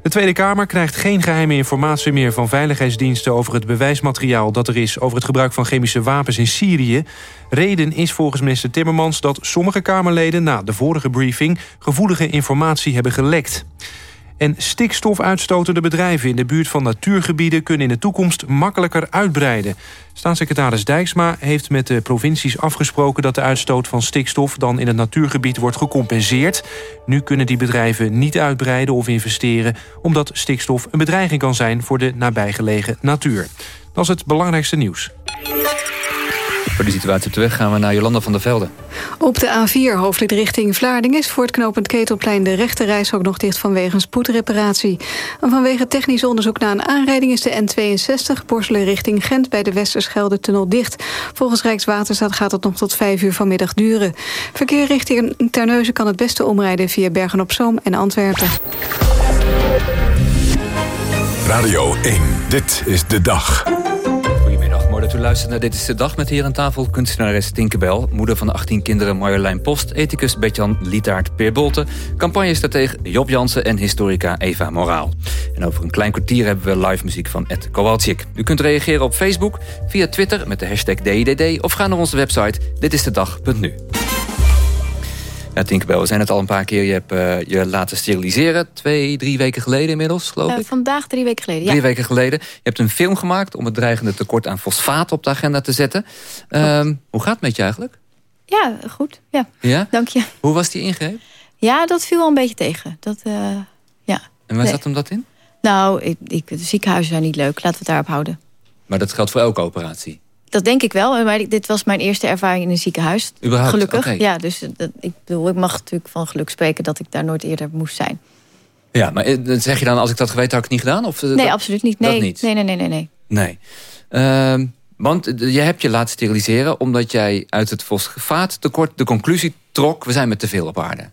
De Tweede Kamer krijgt geen geheime informatie meer van veiligheidsdiensten over het bewijsmateriaal dat er is over het gebruik van chemische wapens in Syrië. Reden is volgens minister Timmermans dat sommige Kamerleden na de vorige briefing gevoelige informatie hebben gelekt. En stikstofuitstotende bedrijven in de buurt van natuurgebieden... kunnen in de toekomst makkelijker uitbreiden. Staatssecretaris Dijksma heeft met de provincies afgesproken... dat de uitstoot van stikstof dan in het natuurgebied wordt gecompenseerd. Nu kunnen die bedrijven niet uitbreiden of investeren... omdat stikstof een bedreiging kan zijn voor de nabijgelegen natuur. Dat is het belangrijkste nieuws. Voor de situatie op de weg gaan we naar Jolanda van der Velde. Op de A4 hoofdlid richting Vlaardingen is voor het knooppunt Ketelplein de rechte ook nog dicht vanwege een spoedreparatie. En vanwege technisch onderzoek na een aanrijding is de N62 Borselen richting Gent bij de Westerschelde tunnel dicht. Volgens Rijkswaterstaat gaat het nog tot 5 uur vanmiddag duren. Verkeer richting Terneuzen kan het beste omrijden via Bergen-op-Zoom en Antwerpen. Radio 1, dit is de dag. U luistert naar Dit is de Dag met hier aan tafel... kunstenares Tinkerbell, moeder van de 18 kinderen Marjolein Post... ethicus Betjan Lietaert Peer Bolte... campagnestratege Job Jansen en historica Eva Moraal. En over een klein kwartier hebben we live muziek van Ed Kowalczyk. U kunt reageren op Facebook, via Twitter met de hashtag DIDD... of ga naar onze website ditistedag.nu. Ja, Tinkerbell, we zijn het al een paar keer. Je hebt uh, je laten steriliseren. Twee, drie weken geleden inmiddels, geloof uh, ik. Vandaag drie weken geleden, Drie weken geleden. Je hebt een film gemaakt om het dreigende tekort aan fosfaat op de agenda te zetten. Um, hoe gaat het met je eigenlijk? Ja, goed. Ja, ja? dank je. Hoe was die ingreep? Ja, dat viel al een beetje tegen. Dat, uh, ja. En waar nee. zat hem dat in? Nou, ik, ik, de ziekenhuizen zijn niet leuk. Laten we het daarop houden. Maar dat geldt voor elke operatie? Dat denk ik wel. Maar dit was mijn eerste ervaring in een ziekenhuis. Überhaupt? Gelukkig. Okay. Ja, dus dat, ik bedoel, ik mag natuurlijk van geluk spreken dat ik daar nooit eerder moest zijn. Ja, maar zeg je dan, als ik dat geweten had ik het niet gedaan? Of, nee, dat, absoluut niet. Nee, niet. nee, nee, nee, nee. Nee. nee. Uh, want je hebt je laten steriliseren omdat jij uit het fosfaattekort de conclusie trok... we zijn met te veel op aarde.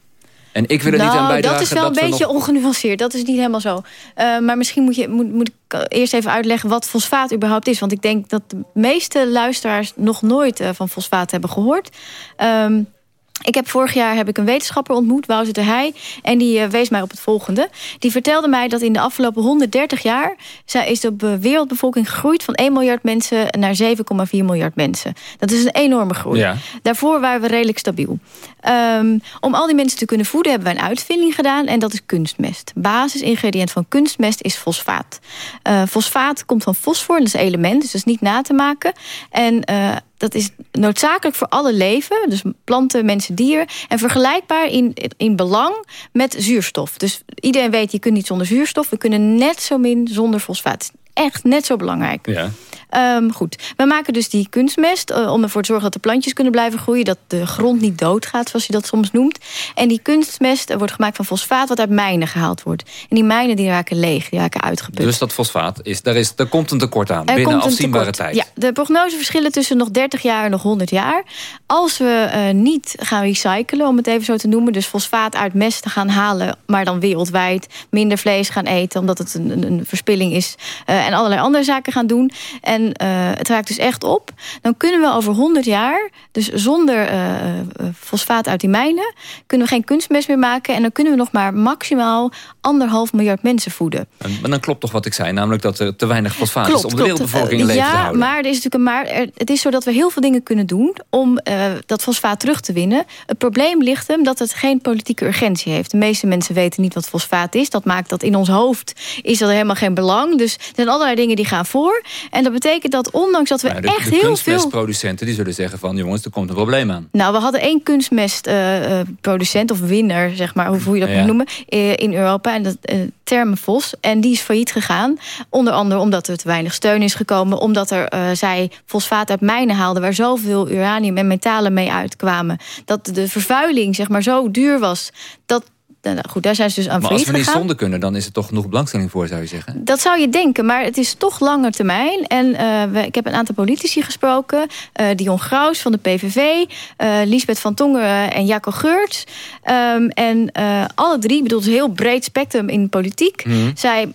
En ik wil er nou, niet aan bijdragen. dat is wel dat een beetje nog... ongenuanceerd. Dat is niet helemaal zo. Uh, maar misschien moet, je, moet, moet ik eerst even uitleggen wat fosfaat überhaupt is. Want ik denk dat de meeste luisteraars nog nooit uh, van fosfaat hebben gehoord. Um, ik heb vorig jaar heb ik een wetenschapper ontmoet, Wouter de Heij. En die uh, wees mij op het volgende. Die vertelde mij dat in de afgelopen 130 jaar... is de wereldbevolking gegroeid van 1 miljard mensen... naar 7,4 miljard mensen. Dat is een enorme groei. Ja. Daarvoor waren we redelijk stabiel. Um, om al die mensen te kunnen voeden hebben wij een uitvinding gedaan... en dat is kunstmest. Basisingrediënt van kunstmest is fosfaat. Uh, fosfaat komt van fosfor, dat is een element, dus dat is niet na te maken. En... Uh, dat is noodzakelijk voor alle leven. Dus planten, mensen, dieren. En vergelijkbaar in, in belang met zuurstof. Dus iedereen weet, je kunt niet zonder zuurstof. We kunnen net zo min zonder fosfaat. Echt net zo belangrijk. Ja. Um, goed, we maken dus die kunstmest uh, om ervoor te zorgen dat de plantjes kunnen blijven groeien. Dat de grond niet doodgaat, zoals je dat soms noemt. En die kunstmest wordt gemaakt van fosfaat wat uit mijnen gehaald wordt. En die mijnen die raken leeg, die raken uitgeput. Dus dat fosfaat, is, daar, is, daar komt een tekort aan er binnen afzienbare tijd. Ja, de prognose verschillen tussen nog 30 jaar en nog 100 jaar. Als we uh, niet gaan recyclen, om het even zo te noemen... dus fosfaat uit mest te gaan halen, maar dan wereldwijd... minder vlees gaan eten, omdat het een, een verspilling is... Uh, en allerlei andere zaken gaan doen... En en uh, het raakt dus echt op... dan kunnen we over 100 jaar, dus zonder uh, fosfaat uit die mijnen... kunnen we geen kunstmest meer maken... en dan kunnen we nog maar maximaal anderhalf miljard mensen voeden. En, maar dan klopt toch wat ik zei, namelijk dat er te weinig fosfaat klopt, is... om de wereldbevolking in leven ja, te houden. maar er is natuurlijk een maar. Er, het is zo dat we heel veel dingen kunnen doen... om dat fosfaat terug te winnen. Het probleem ligt hem dat het geen politieke urgentie heeft. De meeste mensen weten niet wat fosfaat is. Dat maakt dat in ons hoofd is dat helemaal geen belang. Dus er zijn allerlei dingen die gaan voor. En dat betekent dat ondanks dat we maar de, echt de heel veel... kunstmestproducenten die zullen zeggen van... jongens, er komt een probleem aan. Nou, we hadden één kunstmestproducent uh, of winner, zeg maar, hoe je dat Ja. moet noemen, uh, in Europa. En dat uh. En die is failliet gegaan. Onder andere omdat er te weinig steun is gekomen. Omdat er, uh, zij fosfaat uit mijnen haalden... waar zoveel uranium en metalen mee uitkwamen. Dat de vervuiling, zeg maar, zo duur was... dat nou, goed, daar zijn ze dus aan Maar als we niet zonder kunnen, dan is er toch genoeg belangstelling voor, zou je zeggen? Dat zou je denken, maar het is toch langer termijn. En uh, we, ik heb een aantal politici gesproken. Uh, Dion Graus van de PVV, uh, Lisbeth van Tongeren en Jacco Geurts. Um, en alle drie, bedoel, het een heel breed spectrum in politiek. Mhm. Zij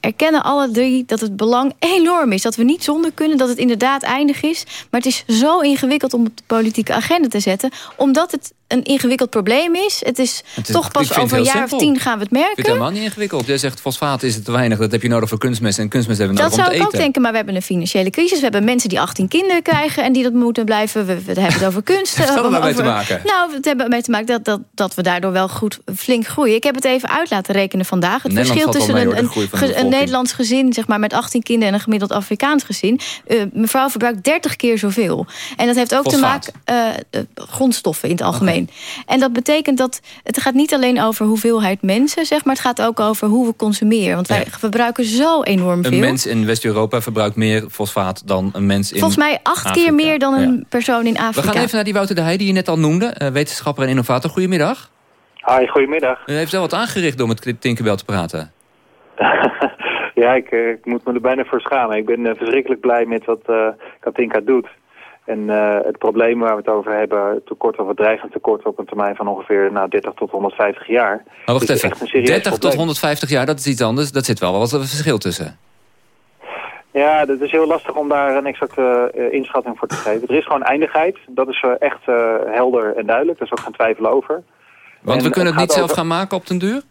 erkennen alle drie dat het belang enorm is. Dat we niet zonder kunnen, dat het inderdaad eindig is. Maar het is zo ingewikkeld om op de politieke agenda te zetten. Omdat het een ingewikkeld probleem is. Het is, Het is- toch pas over een jaar simpel. of tien gaan we het Ik vind het merken. helemaal niet ingewikkeld. Jij zegt fosfaat is het te weinig. Dat heb je nodig voor kunstmest. En kunstmest hebben we Dat nodig om zou te ik ook eten. denken, maar we hebben een financiële crisis. We hebben mensen die 18 kinderen krijgen en die dat moeten blijven. We, we hebben het over (laughs) kunst. Heeft dat over- ermee te over- maken? Nou, het hebben ermee te maken dat, dat, dat we daardoor wel goed flink groeien. Ik heb het even uit laten rekenen vandaag. Het Nederland verschil tussen mee, een, hoor. Nederlands gezin zeg maar, met 18 kinderen en een gemiddeld Afrikaans gezin. Eh, mevrouw verbruikt 30 keer zoveel. En dat heeft ook Fosfaat. te maken eh, grondstoffen in het algemeen. En dat betekent dat het gaat niet alleen over hoeveelheid mensen, zeg maar. Het gaat ook over hoe we consumeren. Want wij Ja. verbruiken zo enorm veel. Een mens in West-Europa verbruikt meer fosfaat dan een mens in Volgens mij acht Afrika. keer meer dan een Ja. persoon in We Afrika. gaan even naar die Wouter de Heij die je net al noemde. eh, wetenschapper en innovator. Goedemiddag. Hi, goedemiddag. U heeft wel wat aangericht door met Tinkerbell te praten. (laughs) Ja, ik, eh, ik moet me er bijna voor schamen. Ik ben eh, verschrikkelijk blij met wat eh Katinka doet. En eh, het probleem waar we het over hebben, tekort of het dreigend tekort op een termijn van ongeveer nou, 30 tot 150 jaar. Maar wacht is even. echt een serieus 30 tot probleem. 150 jaar, dat is iets anders. Dat zit wel wat een verschil tussen. Ja, het is heel lastig om daar een exacte eh, inschatting voor te geven. Er is gewoon eindigheid. Dat is eh, echt helder en duidelijk. Daar is ook geen twijfel over. Want En we kunnen het niet zelf gaan maken op den duur?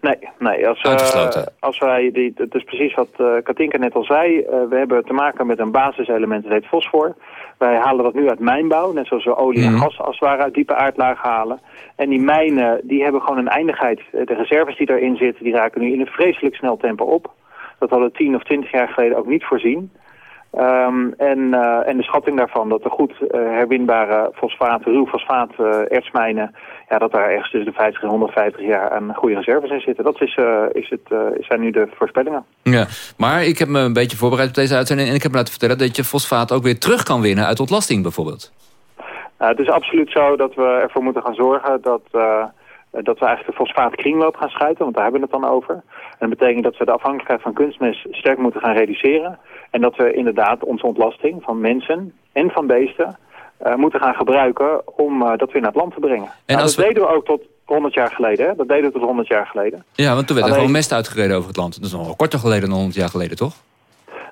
Nee, nee als, Uitgesloten. als wij, die, het is precies wat eh Katinka net al zei, eh, we hebben te maken met een basiselement, dat heet fosfor. Wij halen dat nu uit mijnbouw, net zoals we olie en Mhm. gas als het ware uit diepe aardlagen halen. En die mijnen, die hebben gewoon een eindigheid. De reserves die daarin zitten, die raken nu in een vreselijk snel tempo op. Dat hadden we 10 of 20 jaar geleden ook niet voorzien. Ehm, en, en de schatting daarvan, dat er goed eh, herwinbare fosfaat, ruw fosfaat, ertsmijnen, ja, dat daar ergens tussen de 50 en 150 jaar aan goede reserves in zitten. Dat is, eh, is het, eh, zijn nu de voorspellingen. Ja, maar ik heb me een beetje voorbereid op deze uitzending... en ik heb me laten vertellen dat je fosfaat ook weer terug kan winnen... uit ontlasting bijvoorbeeld. Nou, het is absoluut zo dat we ervoor moeten gaan zorgen dat, eh, dat we eigenlijk de fosfaatkringloop gaan schuiten, want daar hebben we het dan over. En dat betekent dat we de afhankelijkheid van kunstmest sterk moeten gaan reduceren. En dat we inderdaad onze ontlasting van mensen en van beesten eh, moeten gaan gebruiken om eh, dat weer naar het land te brengen. Nou, als dat we- deden we ook tot 100 jaar geleden. Hè? Dat deden we tot 100 jaar geleden. Ja, want toen werd er gewoon mest uitgereden over het land. Dat is nog wel korter geleden dan 100 jaar geleden, toch?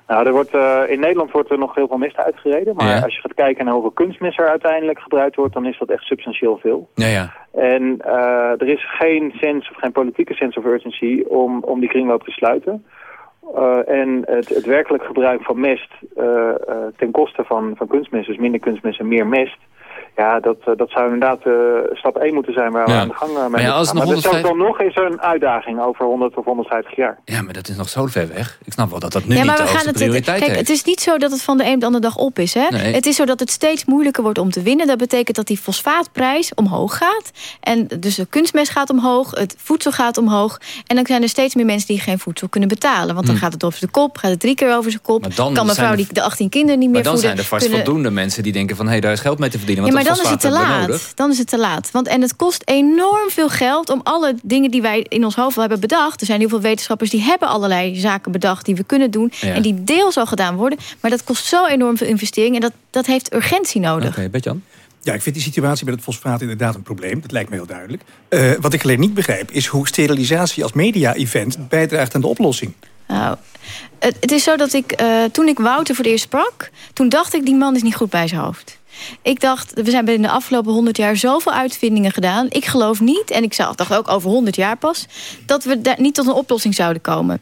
Nou, er wordt, eh, in Nederland wordt er nog heel veel mist uitgereden. Maar Ja. als je gaat kijken naar hoeveel kunstmest er uiteindelijk gebruikt wordt, dan is dat echt substantieel veel. Ja, ja. En er is geen sense of geen politieke sense of urgency om, om die kringloop te sluiten. Eh, en het, het werkelijk gebruik van mest eh, eh, ten koste van, van kunstmest, dus minder kunstmest en meer mest. Ja, dat, eh, dat zou inderdaad eh, stap 1 moeten zijn waar we aan de gang eh, mee Maar ja, als gaan. het nog Maar dat zelfs 150 dan nog is er een uitdaging over 100 of 150 jaar. Ja, maar dat is nog zo ver weg. Ik snap wel dat dat nu ja, niet maar de we gaan hoogste het. prioriteit Kijk, heeft. het is niet zo dat het van de een op de andere dag op is. Hè? Nee. Het is zo dat het steeds moeilijker wordt om te winnen. Dat betekent dat die fosfaatprijs omhoog gaat. En dus de kunstmest gaat omhoog, het voedsel gaat omhoog. En dan zijn er steeds meer mensen die geen voedsel kunnen betalen. Want dan Hm. gaat het over de kop, gaat het drie keer over zijn kop. Dan kan mevrouw er- die de 18 kinderen niet meer Maar dan voeden. zijn er vast kunnen- voldoende mensen die denken van... hé, daar is geld mee te verdienen, want dan is het te laat. Dan is het te laat. Want, en het kost enorm veel geld om alle dingen die wij in ons hoofd wel hebben bedacht. Er zijn heel veel wetenschappers die hebben allerlei zaken bedacht die we kunnen doen. Ja. En die deels al gedaan worden. Maar dat kost zo enorm veel investering. En dat, dat heeft urgentie nodig. Oké, Bert-Jan? Ja, ik vind die situatie met het fosfaat inderdaad een probleem. Dat lijkt me heel duidelijk. Eh, wat ik alleen niet begrijp is hoe sterilisatie als media-event bijdraagt aan de oplossing. Nou, het, het is zo dat ik, eh, toen ik Wouter voor het eerst sprak... toen dacht ik, die man is niet goed bij zijn hoofd. Ik dacht, we hebben in de afgelopen 100 jaar zoveel uitvindingen gedaan. Ik geloof niet, en ik zou- dacht ook over 100 jaar pas... dat we daar niet tot een oplossing zouden komen.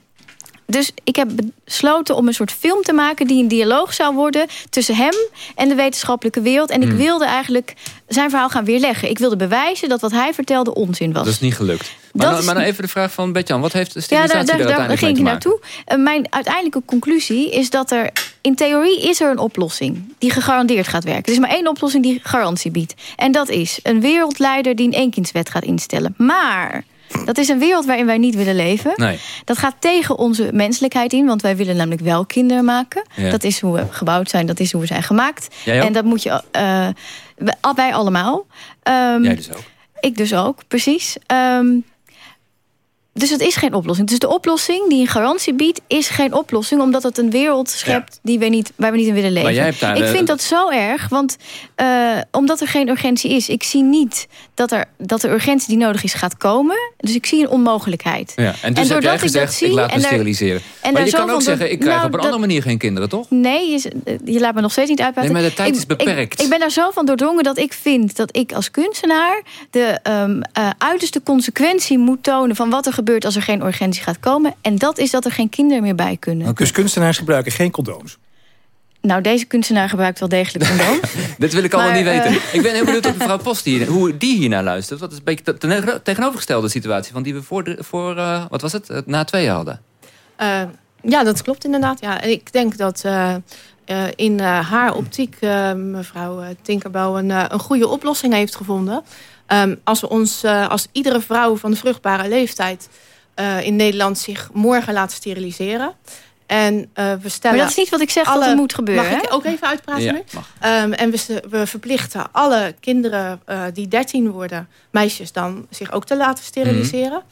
Dus ik heb besloten om een soort film te maken... die een dialoog zou worden tussen hem en de wetenschappelijke wereld. En ik Hmm. wilde eigenlijk zijn verhaal gaan weerleggen. Ik wilde bewijzen dat wat hij vertelde onzin was. Dat is niet gelukt. Maar, dan, is maar dan even de vraag van Bert-Jan. Wat heeft de Ja, daar, daar, daar ging ik naartoe. Eh, mijn uiteindelijke conclusie is dat er... in theorie is er een oplossing die gegarandeerd gaat werken. Er is maar één oplossing die garantie biedt. En dat is een wereldleider die een eenkindswet gaat instellen. Maar dat is een wereld waarin wij niet willen leven. Nee. Dat gaat tegen onze menselijkheid in, want wij willen namelijk wel kinderen maken. Ja. Dat is hoe we gebouwd zijn, dat is hoe we zijn gemaakt. En dat moet je, wij- wij allemaal. Ehm, Jij dus ook. ik dus ook, precies. Ehm, dus het is geen oplossing. Dus de oplossing die een garantie biedt, is geen oplossing. Omdat het een wereld schept die we niet, waar we niet in willen leven. Maar jij hebt daar, ik vind dat zo erg. Want eh, omdat er geen urgentie is. Ik zie niet dat, er, dat de urgentie die nodig is gaat komen. Dus ik zie een onmogelijkheid. Ja, en dus heb jij doordat ik gezegd, dat ik, zie laat me en steriliseren. en maar je kan ook zeggen, ik krijg Nou, op een dat- andere manier geen kinderen, toch? Nee, je, je laat me nog steeds niet uitpraten. Nee, maar de tijd Ik- is beperkt. Ik, ik ben daar zo van doordrongen dat ik vind dat ik als kunstenaar... de ehm, eh, uiterste consequentie moet tonen van wat er gebeurt... als er geen urgentie gaat komen. En dat is dat er geen kinderen meer bij kunnen. Dus kunstenaars gebruiken geen condooms. Nou, deze kunstenaar gebruikt wel degelijk (laughs) condoom. Dit wil ik allemaal Maar, niet weten. eh, Ik ben heel benieuwd of mevrouw (laughs) Post hier, hoe die hiernaar luistert. Dat is een beetje de tegenovergestelde situatie... van die we voor, de, voor eh, wat was het, Het na twee hadden. Eh, ja, dat klopt inderdaad. Ja. En ik denk dat eh, eh, in haar optiek eh, mevrouw Tinkerbell een, een goede oplossing heeft gevonden. Ehm, als we ons, eh, als iedere vrouw van de vruchtbare leeftijd eh, in Nederland zich morgen laat steriliseren. En eh, we stellen. Maar dat is niet wat ik zeg dat er moet gebeuren, Mag ik ook even uitpraten Ja, nu? Ehm, en we, we verplichten alle kinderen eh, die 13 worden, meisjes dan, zich ook te laten steriliseren.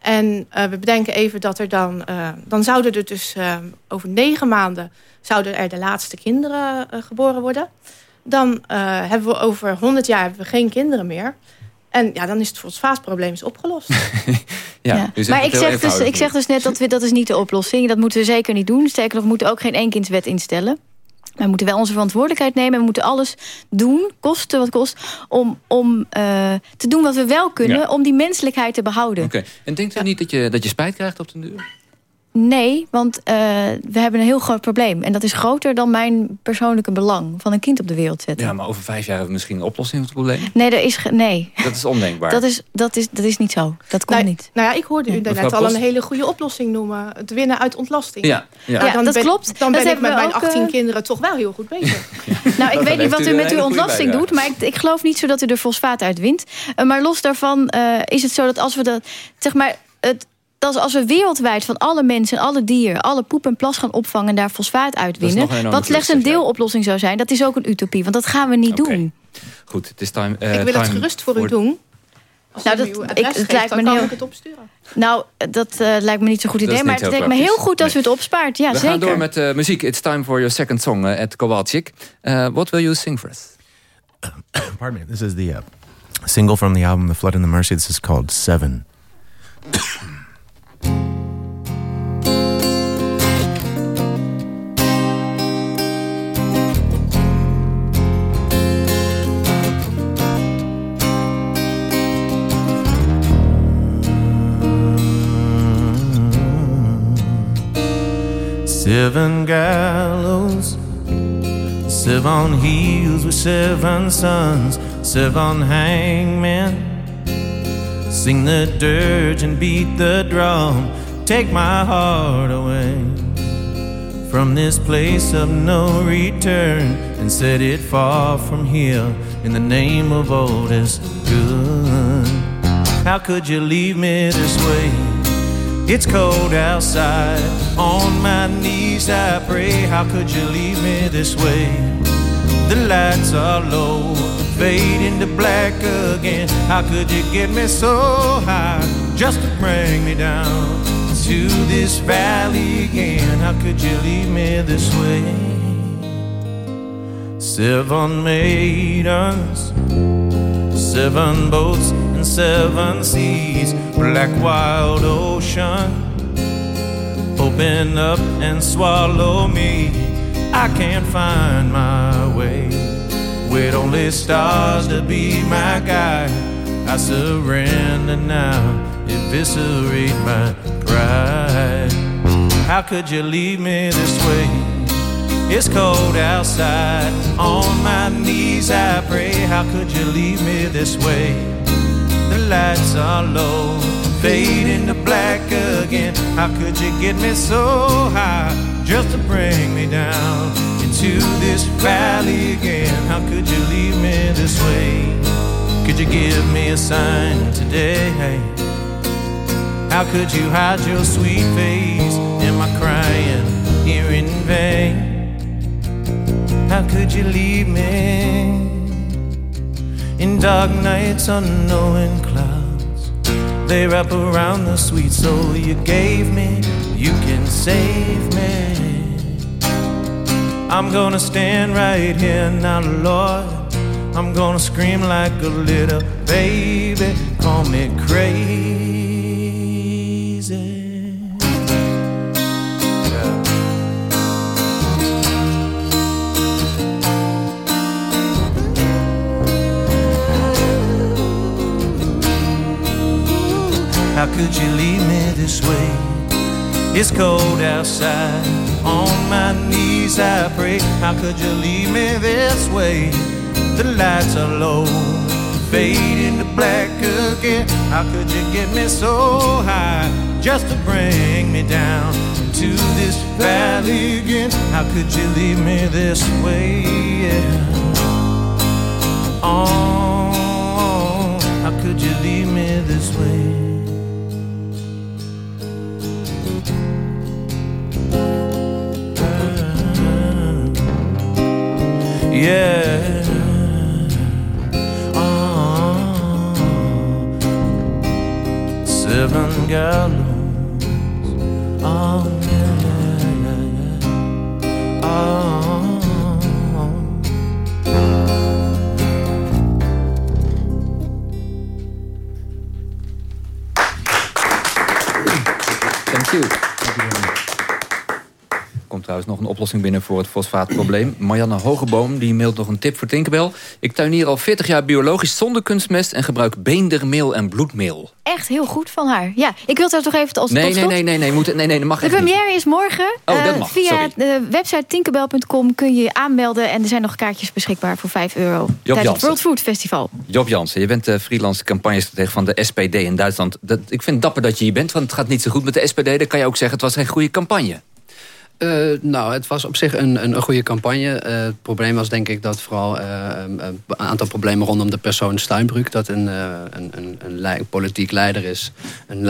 En eh, we bedenken even dat er dan, eh, dan zouden er dus eh, over negen maanden zouden er de laatste kinderen geboren worden. Dan eh, hebben we over 100 jaar hebben we geen kinderen meer. En ja, dan is het fosfaatprobleem is opgelost. (laughs) Ja, zegt Maar ik zeg, dus, ik zeg dus net dat we, dat is niet de oplossing. Dat moeten we zeker niet doen. Sterker nog, we moeten ook geen eenkindswet instellen. We moeten wel onze verantwoordelijkheid nemen. We moeten alles doen, kosten wat kost... om, om eh, te doen wat we wel kunnen... Ja. om die menselijkheid te behouden. Oké. En denkt u niet dat je, dat je spijt krijgt op den duur? Nee, want eh, we hebben een heel groot probleem. En dat is groter dan mijn persoonlijke belang... van een kind op de wereld zetten. Ja, maar over vijf jaar hebben we misschien een oplossing voor het probleem. Nee, er is nee. Dat is ondenkbaar. Dat is, dat, is, dat is niet zo. Dat komt nou, niet. nou ja, ik hoorde u Mevrouw daarnet al een hele goede oplossing noemen. Het winnen uit ontlasting. Ja, ja. Ja, dan dat ben, klopt. Dan Dat ben ik met mijn ook, 18 eh, kinderen toch wel heel goed bezig. (laughs) Nou, ik weet niet wat u met uw ontlasting doet... maar ik, ik geloof niet zo dat u er fosfaat uit wint. Eh, maar los daarvan eh, is het zo dat als we dat... zeg maar, het, dat als we wereldwijd van alle mensen en alle dieren... alle poep en plas gaan opvangen en daar fosfaat uitwinnen... een enorme wat slechts een deeloplossing zou zijn... dat is ook een utopie, want dat gaan we niet doen. Goed, het is time. eh, ik wil het gerust voor u doen. Als Nou, u dat- uw ik- adres het geeft, lijkt dan me kan heel- ik het opsturen. Nou, dat eh, lijkt me niet zo'n goed idee... maar het lijkt me heel goed als u het opspaart. Ja, we zeker. gaan door met uh, muziek. It's time for your second song uh, at Kowalczyk. Uh, what will you sing for us? (coughs) Pardon me. This is the uh, single from the album The Flood and the Mercy. This is called Seven. (coughs) Seven gallows, seven heels with seven sons, seven hangmen. Sing the dirge and beat the drum, take my heart away from this place of no return and set it far from here in the name of all that's good. How could you leave me this way? It's cold outside. On my knees I pray. How could you leave me this way? The lights are low, fade into black again. How could you get me so high just to bring me down to this valley again? How could you leave me this way? Seven maidens, seven boats seven seas, black wild ocean. Open up and swallow me. I can't find my way. With only stars to be my guide, I surrender now, eviscerate my pride. How could you leave me this way? It's cold outside. On my knees I pray. How could you leave me this way? Lights are low, fade into black again. How could you get me so high just to bring me down into this valley again? How could you leave me this way? Could you give me a sign today? How could you hide your sweet face? Am I crying here in vain? How could you leave me in dark nights, unknowing clouds? they wrap around the sweet soul you gave me. You can save me. I'm gonna stand right here now, Lord. I'm gonna scream like a little baby. Call me crazy. Could you leave me this way? It's cold outside. On my knees I pray. How could you leave me this way? The lights are low, fading into black again. How could you get me so high just to bring me down to this valley again? How could you leave me this way? Yeah. Oh, how could you leave me this way? Yeah. Oh, seven gallons. Oh, yeah, yeah, yeah. Oh. Een oplossing binnen voor het fosfaatprobleem. Marianne Hogeboom die mailt nog een tip voor Tinkerbell. Ik tuinier al 40 jaar biologisch zonder kunstmest... en gebruik beendermeel en bloedmeel. Echt heel goed van haar. Ja, ik wil het toch even als Nee, nee, nee, nee, nee, moet, nee, nee, dat mag De niet. première is morgen. Oh, dat Eh, mag, Via sorry. de website tinkerbell.com kun je je aanmelden. En er zijn nog kaartjes beschikbaar voor 5 euro. tijdens het. World Food Festival. Job Jansen, je bent de freelance campagnestratege van de SPD in Duitsland. Dat, ik vind het dapper dat je hier bent, want het gaat niet zo goed met de SPD. Dan kan je ook zeggen, het was geen goede campagne. Eh, nou, het was op zich een, een, goede campagne. Eh, het probleem was denk ik dat vooral eh, een een aantal problemen rondom de persoon Steinbrück... dat een, een, een, politiek leider is, een,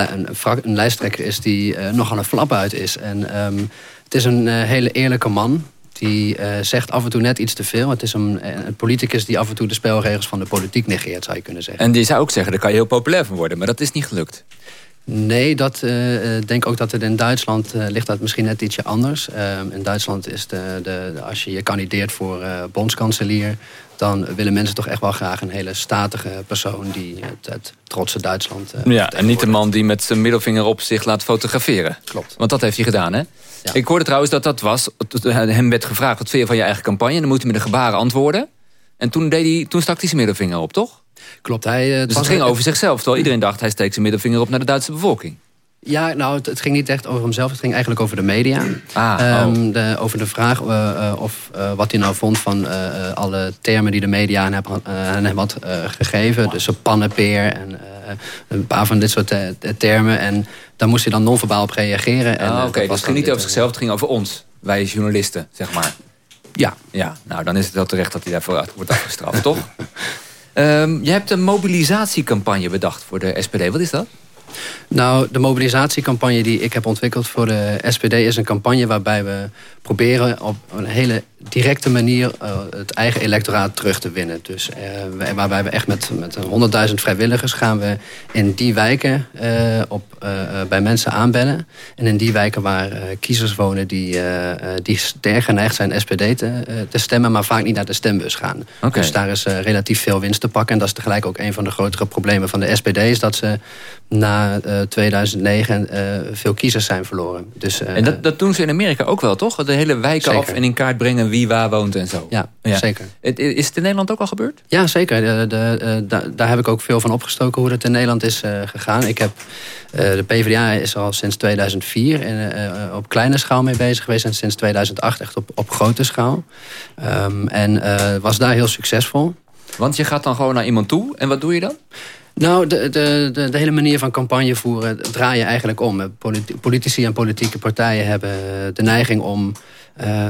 een, lijsttrekker is... die nogal een flap uit is. En ehm, het is een hele eerlijke man... Die zegt af en toe net iets te veel. Het is een, een politicus die af en toe de spelregels van de politiek negeert, zou je kunnen zeggen. En die zou ook zeggen, daar kan je heel populair van worden. Maar dat is niet gelukt. Nee, dat eh, eh, denk ook dat het in Duitsland eh, ligt dat misschien net ietsje anders. Ehm, in Duitsland is de, de, de- als je je kandideert voor bondskanselier, dan willen mensen toch echt wel graag een hele statige persoon die het, het trotse Duitsland. Ja, en niet de man die met zijn middelvinger op zich laat fotograferen. Klopt. Want dat heeft hij gedaan, hè? Ik hoorde trouwens dat dat was... Hem werd gevraagd, wat vind je van je eigen campagne? En dan moet hij met een gebaren antwoorden. En toen, deed hij, toen stak hij zijn middelvinger op, toch? Klopt, hij... eh, dus het ging over zichzelf, terwijl iedereen dacht... hij steekt zijn middelvinger op naar de Duitse bevolking. Ja, nou, het, het ging niet echt over hemzelf. Het ging eigenlijk over de media. Ah, Ehm, de, over de vraag eh, eh, of wat hij nou vond van alle termen die de media aan, heb, eh, aan hem had gegeven. Dus een pannenpeer en een paar van dit soort termen. En daar moest hij dan non-verbaal op reageren. En, Ah, Oké, dus het ging niet over zichzelf, het ging over ons. Wij journalisten, zeg maar. Ja. Ja, nou dan is het wel terecht dat hij daarvoor wordt afgestraft, toch? (laughs) Ehm, je hebt een mobilisatiecampagne bedacht voor de SPD. Wat is dat? Nou, de mobilisatiecampagne die ik heb ontwikkeld voor de SPD... is een campagne waarbij we proberen op een hele directe manier... eh, het eigen electoraat terug te winnen. Dus eh, waarbij we echt met, met 100.000 vrijwilligers gaan we in die wijken eh, op, bij mensen aanbellen. En in die wijken waar kiezers wonen die, die sterk geneigd zijn SPD te, te stemmen... maar vaak niet naar de stembus gaan. Dus daar is relatief veel winst te pakken. En dat is tegelijk ook een van de grotere problemen van de SPD... is dat ze na eh, 2009 eh, veel kiezers zijn verloren. Dus, eh, En dat, dat doen ze in Amerika ook wel, toch? De hele wijken Zeker. af en in kaart brengen wie waar woont en zo. Ja, zeker. Het- Is het in Nederland ook al gebeurd? Ja, zeker. De, de, da- daar heb ik ook veel van opgestoken hoe dat in Nederland is gegaan. Ik heb, de PvdA is al sinds 2004 en, op kleine schaal mee bezig geweest... en sinds 2008 echt op, op grote schaal. Ehm, en was daar heel succesvol. Want je gaat dan gewoon naar iemand toe en wat doe je dan? Nou, de, de, de, de hele manier van campagne voeren draai je eigenlijk om. Politi- Politici en politieke partijen hebben de neiging om... eh,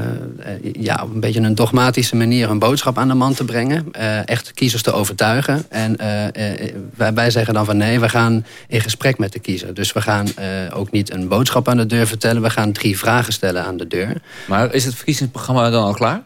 ja, op een beetje een dogmatische manier een boodschap aan de man te brengen. Eh, echt kiezers te overtuigen. En eh, wij, wij zeggen dan van nee, we gaan in gesprek met de kiezer. Dus we gaan ook niet een boodschap aan de deur vertellen. We gaan drie vragen stellen aan de deur. Maar is het verkiezingsprogramma dan al klaar?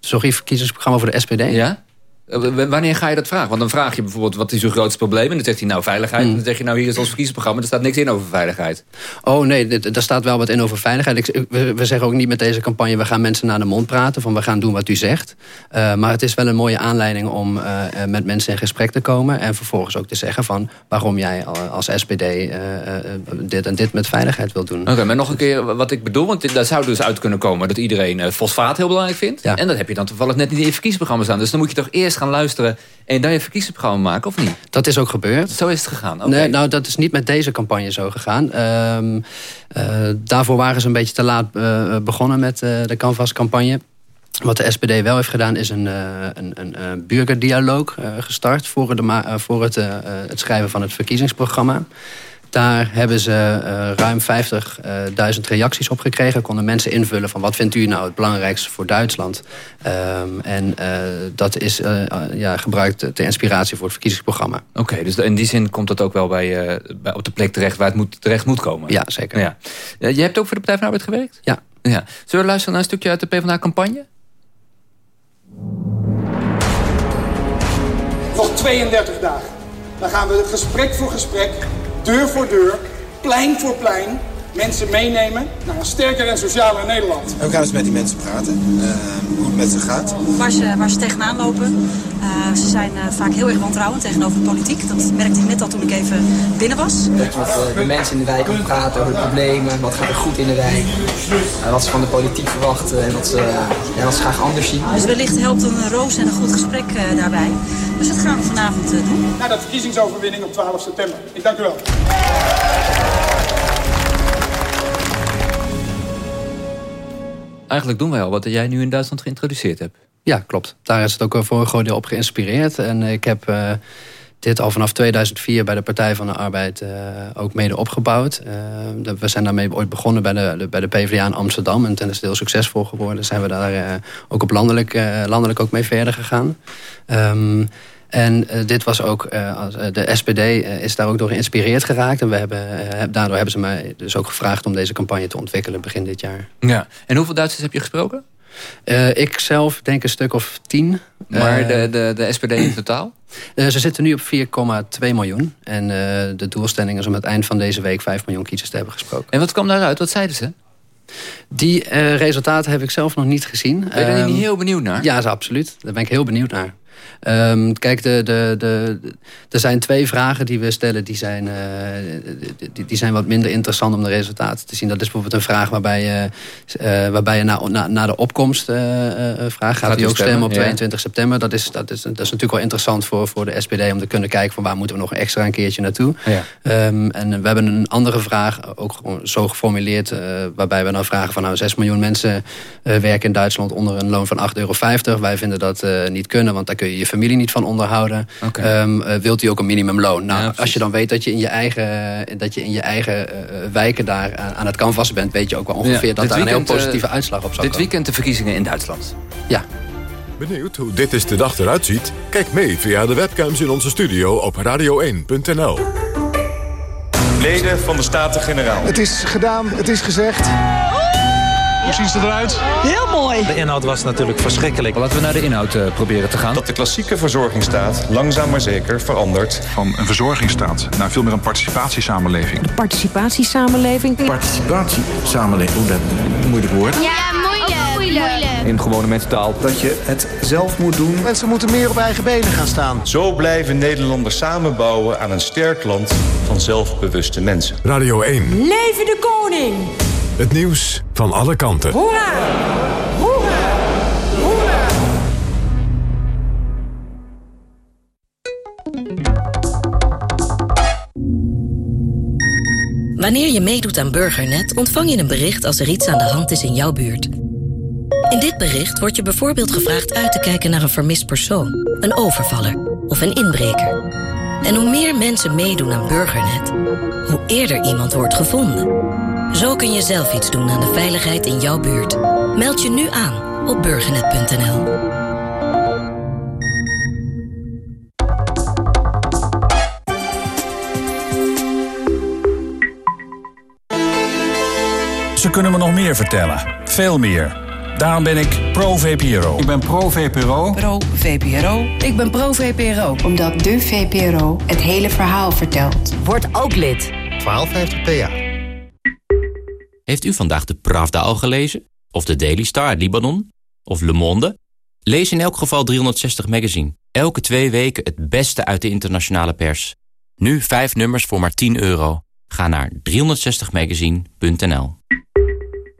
Sorry, verkiezingsprogramma voor de SPD? Ja? Eh, Wanneer ga je dat vragen? Want dan vraag je bijvoorbeeld, wat is uw grootste probleem? En dan zegt hij, nou, veiligheid. En dan zeg je, nou, hier is ons verkiezingsprogramma. Er staat niks in over veiligheid. Oh nee, er staat wel wat in over veiligheid. Ik, we, we zeggen ook niet met deze campagne... we gaan mensen naar de mond praten, van we gaan doen wat u zegt. Eh, maar het is wel een mooie aanleiding om eh, eh, met mensen in gesprek te komen... en vervolgens ook te zeggen van waarom jij al- als SPD... eh, eh, dit en dit met veiligheid wil doen. Oké, maar nog een keer wat ik bedoel. Want daar zou dus uit kunnen komen dat iedereen eh, fosfaat heel belangrijk vindt. En dat heb je dan toevallig net niet in je verkiezingsprogramma staan. Dus dan moet je toch eerst gaan luisteren en dan je verkiezingsprogramma maken, of niet? Dat is ook gebeurd. Zo is het gegaan. Nee, nou, dat is niet met deze campagne zo gegaan. Ehm, eh, daarvoor waren ze een beetje te laat eh, begonnen met eh, de Canvas-campagne. Wat de SPD wel heeft gedaan is een, een, een, burgerdialoog gestart... voor, de voor het, het schrijven van het verkiezingsprogramma. Daar hebben ze eh, ruim 50.000 reacties op gekregen. Konden mensen invullen van wat vindt u nou het belangrijkste voor Duitsland. Ehm, en eh, dat is eh, ja, gebruikt ter inspiratie voor het verkiezingsprogramma. Oké, dus in die zin komt dat ook wel bij, eh, bij, op de plek terecht waar het moet, terecht moet komen. Ja, zeker. Ja. Je hebt ook voor de Partij van de Arbeid gewerkt? Ja. ja. Zullen we luisteren naar een stukje uit de PvdA-campagne? Nog 32 dagen. Dan gaan we gesprek voor gesprek, deur voor deur, plein voor plein... mensen meenemen naar een sterker en socialer Nederland. En we gaan eens met die mensen praten, eh, hoe het met ze gaat. waar ze, waar ze tegenaan lopen. Eh, ze zijn eh, vaak heel erg wantrouwend tegenover de politiek. Dat merkte ik net al toen ik even binnen was. Dat je met eh, de mensen in de wijk kan praten over de problemen, wat gaat er goed in de wijk, wat ze van de politiek verwachten en wat ze, ja, wat ze graag anders zien. Dus wellicht helpt een roos en een goed gesprek eh, daarbij. Dus dat gaan we vanavond doen. Na de verkiezingsoverwinning op 12 september. Ik dank u wel. Eigenlijk doen wij al wat jij nu in Duitsland geïntroduceerd hebt. Ja, klopt. Daar is het ook voor een groot deel op geïnspireerd. En ik heb eh, dit al vanaf 2004 bij de Partij van de Arbeid eh, ook mede opgebouwd. Eh, we zijn daarmee ooit begonnen bij de, bij de PvdA in Amsterdam. En ten is heel succesvol geworden. Zijn we daar eh, ook op landelijk, eh, landelijk ook mee verder gegaan. Ehm, en eh, dit was ook, eh, eh, de SPD is daar ook door geïnspireerd geraakt. En we hebben, daardoor hebben ze mij dus ook gevraagd om deze campagne te ontwikkelen begin dit jaar. Ja. En hoeveel Duitsers heb je gesproken? Ik zelf denk een stuk of tien. Maar de, de, de SPD in totaal? ze zitten nu op 4,2 miljoen. En de doelstelling is om aan het eind van deze week 5 miljoen kiezers te hebben gesproken. En wat kwam daaruit? Wat zeiden ze? Die resultaten heb ik zelf nog niet gezien. Ben je daar Ehm, niet heel benieuwd naar? Ja, is absoluut. Daar ben ik heel benieuwd naar. Ehm, kijk, de, de, de, er zijn twee vragen die we stellen... Die zijn, eh, die, die zijn wat minder interessant om de resultaten te zien. Dat is bijvoorbeeld een vraag waarbij je, eh, waarbij je naar, naar, naar de opkomst eh, vraagt. Gaat, Gaat u ook stemmen op stemmen? Ja. 22 september? Dat is, dat, is, dat is natuurlijk wel interessant voor, voor de SPD... om te kunnen kijken van waar moeten we nog extra een keertje naartoe. Ja. Ehm, en we hebben een andere vraag, ook zo geformuleerd... waarbij we dan vragen van nou 6 miljoen mensen werken in Duitsland... onder een loon van 8,50 euro. Wij vinden dat niet kunnen, want daar kun je je familie niet van onderhouden. Ehm, eh, wilt u ook een minimumloon? Nou, Ja, als je dan weet dat je in je eigen, dat je in je eigen eh, wijken daar aan, aan het canvassen bent... weet je ook wel ongeveer Ja, dat dit daar een heel eh, positieve uitslag op zal Dit komen. weekend de verkiezingen in Duitsland. Ja. Benieuwd hoe dit is de dag eruit ziet? Kijk mee via de webcams in onze studio op radio1.nl. Leden van de Staten-Generaal. Het is gedaan, het is gezegd. Hoe ziet het eruit? Heel mooi. De inhoud was natuurlijk verschrikkelijk. Laten we naar de inhoud eh, proberen te gaan. Dat de klassieke verzorgingsstaat langzaam maar zeker verandert. Van een verzorgingsstaat naar veel meer een participatiesamenleving. Participatiesamenleving. Participatiesamenleving, oeh, dat moeilijk woord. Ja, moeilijk. moeilijk. In gewone mensentaal. Dat je het zelf moet doen. Mensen moeten meer op eigen benen gaan staan. Zo blijven Nederlanders samenbouwen aan een sterk land van zelfbewuste mensen. Radio 1. Leven de koning. Het nieuws van alle kanten. Hoera. Hoera. Hoera. Wanneer je meedoet aan Burgernet ontvang je een bericht als er iets aan de hand is in jouw buurt. In dit bericht wordt je bijvoorbeeld gevraagd uit te kijken naar een vermist persoon, een overvaller of een inbreker. En hoe meer mensen meedoen aan Burgernet, hoe eerder iemand wordt gevonden. Zo kun je zelf iets doen aan de veiligheid in jouw buurt. Meld je nu aan op burgernet.nl. Ze kunnen me nog meer vertellen. Veel meer. Daarom ben ik pro-VPRO. Ik ben pro-VPRO. Pro-VPRO. Ik ben pro-VPRO. Omdat de VPRO het hele verhaal vertelt. Word ook lid. 1250 PA. Heeft u vandaag de Pravda al gelezen? Of de Daily Star uit Libanon? Of Le Monde? Lees in elk geval 360 Magazine. Elke twee weken het beste uit de internationale pers. Nu vijf nummers voor maar 10 euro. Ga naar 360magazine.nl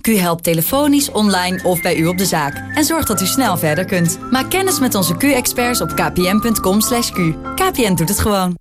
Q helpt telefonisch, online of bij u op de zaak. En zorgt dat u snel verder kunt. Maak kennis met onze Q-experts op kpn.com. /q. KPN doet het gewoon.